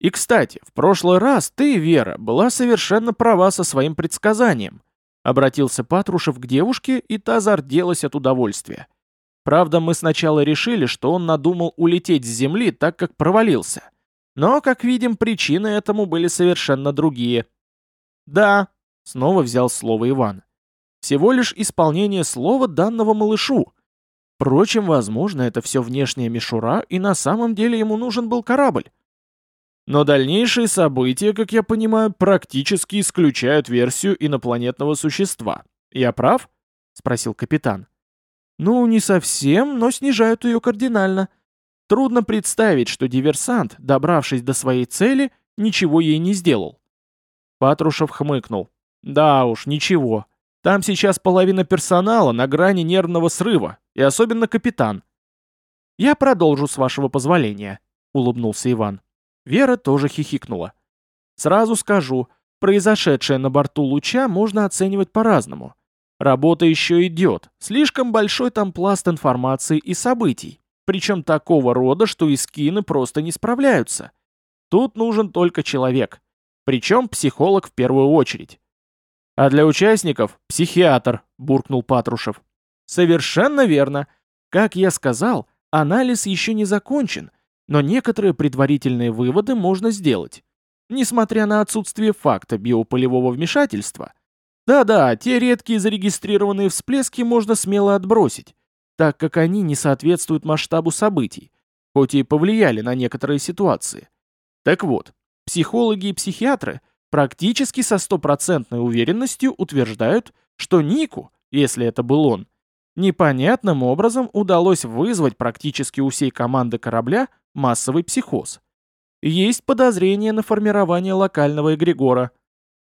И, кстати, в прошлый раз ты, Вера, была совершенно права со своим предсказанием. Обратился Патрушев к девушке, и та зарделась от удовольствия. Правда, мы сначала решили, что он надумал улететь с Земли, так как провалился. Но, как видим, причины этому были совершенно другие. «Да», — снова взял слово Иван. «Всего лишь исполнение слова данного малышу. Впрочем, возможно, это все внешняя мишура, и на самом деле ему нужен был корабль. Но дальнейшие события, как я понимаю, практически исключают версию инопланетного существа. Я прав? Спросил капитан. Ну, не совсем, но снижают ее кардинально. Трудно представить, что диверсант, добравшись до своей цели, ничего ей не сделал. Патрушев хмыкнул. Да уж, ничего. Там сейчас половина персонала на грани нервного срыва, и особенно капитан. Я продолжу, с вашего позволения, улыбнулся Иван. Вера тоже хихикнула. Сразу скажу, произошедшее на борту луча можно оценивать по-разному. Работа еще идет, слишком большой там пласт информации и событий, причем такого рода, что и скины просто не справляются. Тут нужен только человек, причем психолог в первую очередь. А для участников – психиатр, буркнул Патрушев. Совершенно верно. Как я сказал, анализ еще не закончен, но некоторые предварительные выводы можно сделать. Несмотря на отсутствие факта биополевого вмешательства, да-да, те редкие зарегистрированные всплески можно смело отбросить, так как они не соответствуют масштабу событий, хоть и повлияли на некоторые ситуации. Так вот, Психологи и психиатры практически со стопроцентной уверенностью утверждают, что Нику, если это был он, непонятным образом удалось вызвать практически у всей команды корабля массовый психоз. Есть подозрение на формирование локального эгрегора.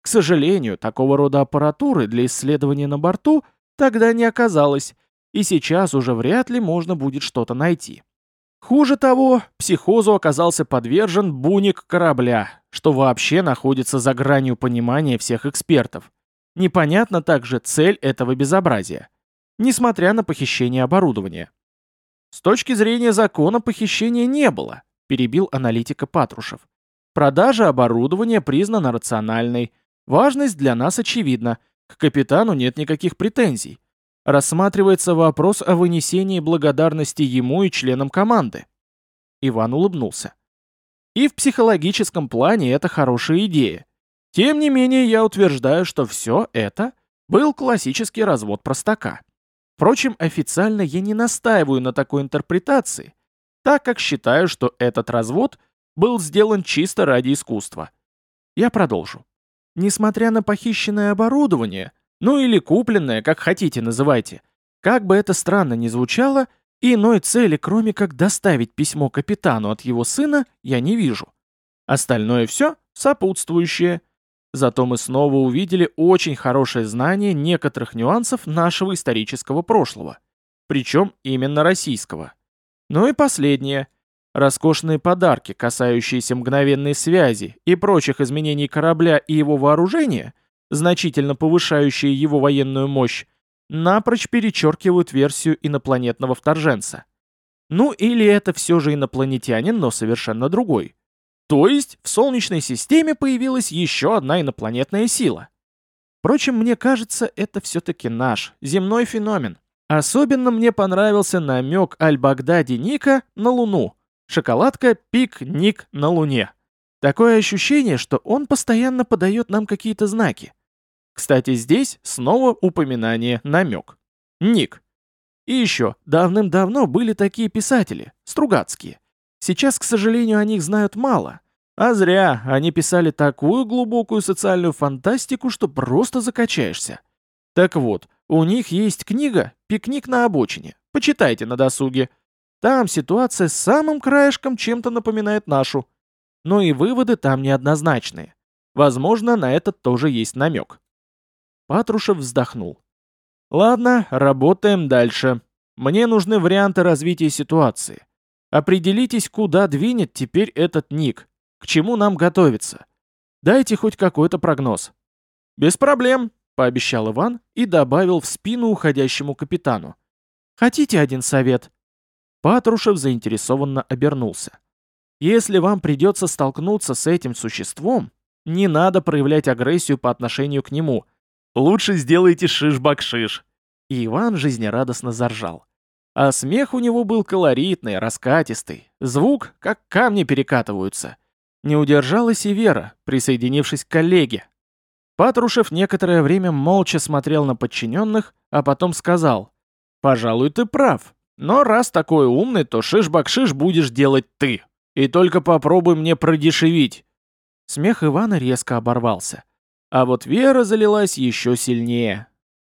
К сожалению, такого рода аппаратуры для исследования на борту тогда не оказалось, и сейчас уже вряд ли можно будет что-то найти. Хуже того, психозу оказался подвержен буник корабля, что вообще находится за гранью понимания всех экспертов. Непонятна также цель этого безобразия несмотря на похищение оборудования. С точки зрения закона похищения не было, перебил аналитика Патрушев. Продажа оборудования признана рациональной. Важность для нас очевидна. К капитану нет никаких претензий. Рассматривается вопрос о вынесении благодарности ему и членам команды. Иван улыбнулся. И в психологическом плане это хорошая идея. Тем не менее, я утверждаю, что все это был классический развод простака. Впрочем, официально я не настаиваю на такой интерпретации, так как считаю, что этот развод был сделан чисто ради искусства. Я продолжу. Несмотря на похищенное оборудование, ну или купленное, как хотите называйте, как бы это странно ни звучало, иной цели, кроме как доставить письмо капитану от его сына, я не вижу. Остальное все сопутствующее – Зато мы снова увидели очень хорошее знание некоторых нюансов нашего исторического прошлого. Причем именно российского. Ну и последнее. Роскошные подарки, касающиеся мгновенной связи и прочих изменений корабля и его вооружения, значительно повышающие его военную мощь, напрочь перечеркивают версию инопланетного вторженца. Ну или это все же инопланетянин, но совершенно другой. То есть в Солнечной системе появилась еще одна инопланетная сила. Впрочем, мне кажется, это все-таки наш, земной феномен. Особенно мне понравился намек Аль-Багдади Ника на Луну. Шоколадка «Пик-Ник на Луне». Такое ощущение, что он постоянно подает нам какие-то знаки. Кстати, здесь снова упоминание намек. Ник. И еще, давным-давно были такие писатели, Стругацкие. Сейчас, к сожалению, о них знают мало. А зря, они писали такую глубокую социальную фантастику, что просто закачаешься. Так вот, у них есть книга «Пикник на обочине». Почитайте на досуге. Там ситуация с самым краешком чем-то напоминает нашу. Но и выводы там неоднозначные. Возможно, на этот тоже есть намек. Патрушев вздохнул. Ладно, работаем дальше. Мне нужны варианты развития ситуации. Определитесь, куда двинет теперь этот ник, к чему нам готовиться. Дайте хоть какой-то прогноз. Без проблем, пообещал Иван и добавил в спину уходящему капитану. Хотите один совет? Патрушев заинтересованно обернулся. Если вам придется столкнуться с этим существом, не надо проявлять агрессию по отношению к нему. Лучше сделайте шиш-бакшиш. И Иван жизнерадостно заржал. А смех у него был колоритный, раскатистый. Звук, как камни перекатываются. Не удержалась и Вера, присоединившись к коллеге. Патрушев некоторое время молча смотрел на подчиненных, а потом сказал, «Пожалуй, ты прав. Но раз такой умный, то шиш-бакшиш будешь делать ты. И только попробуй мне продешевить». Смех Ивана резко оборвался. А вот Вера залилась еще сильнее.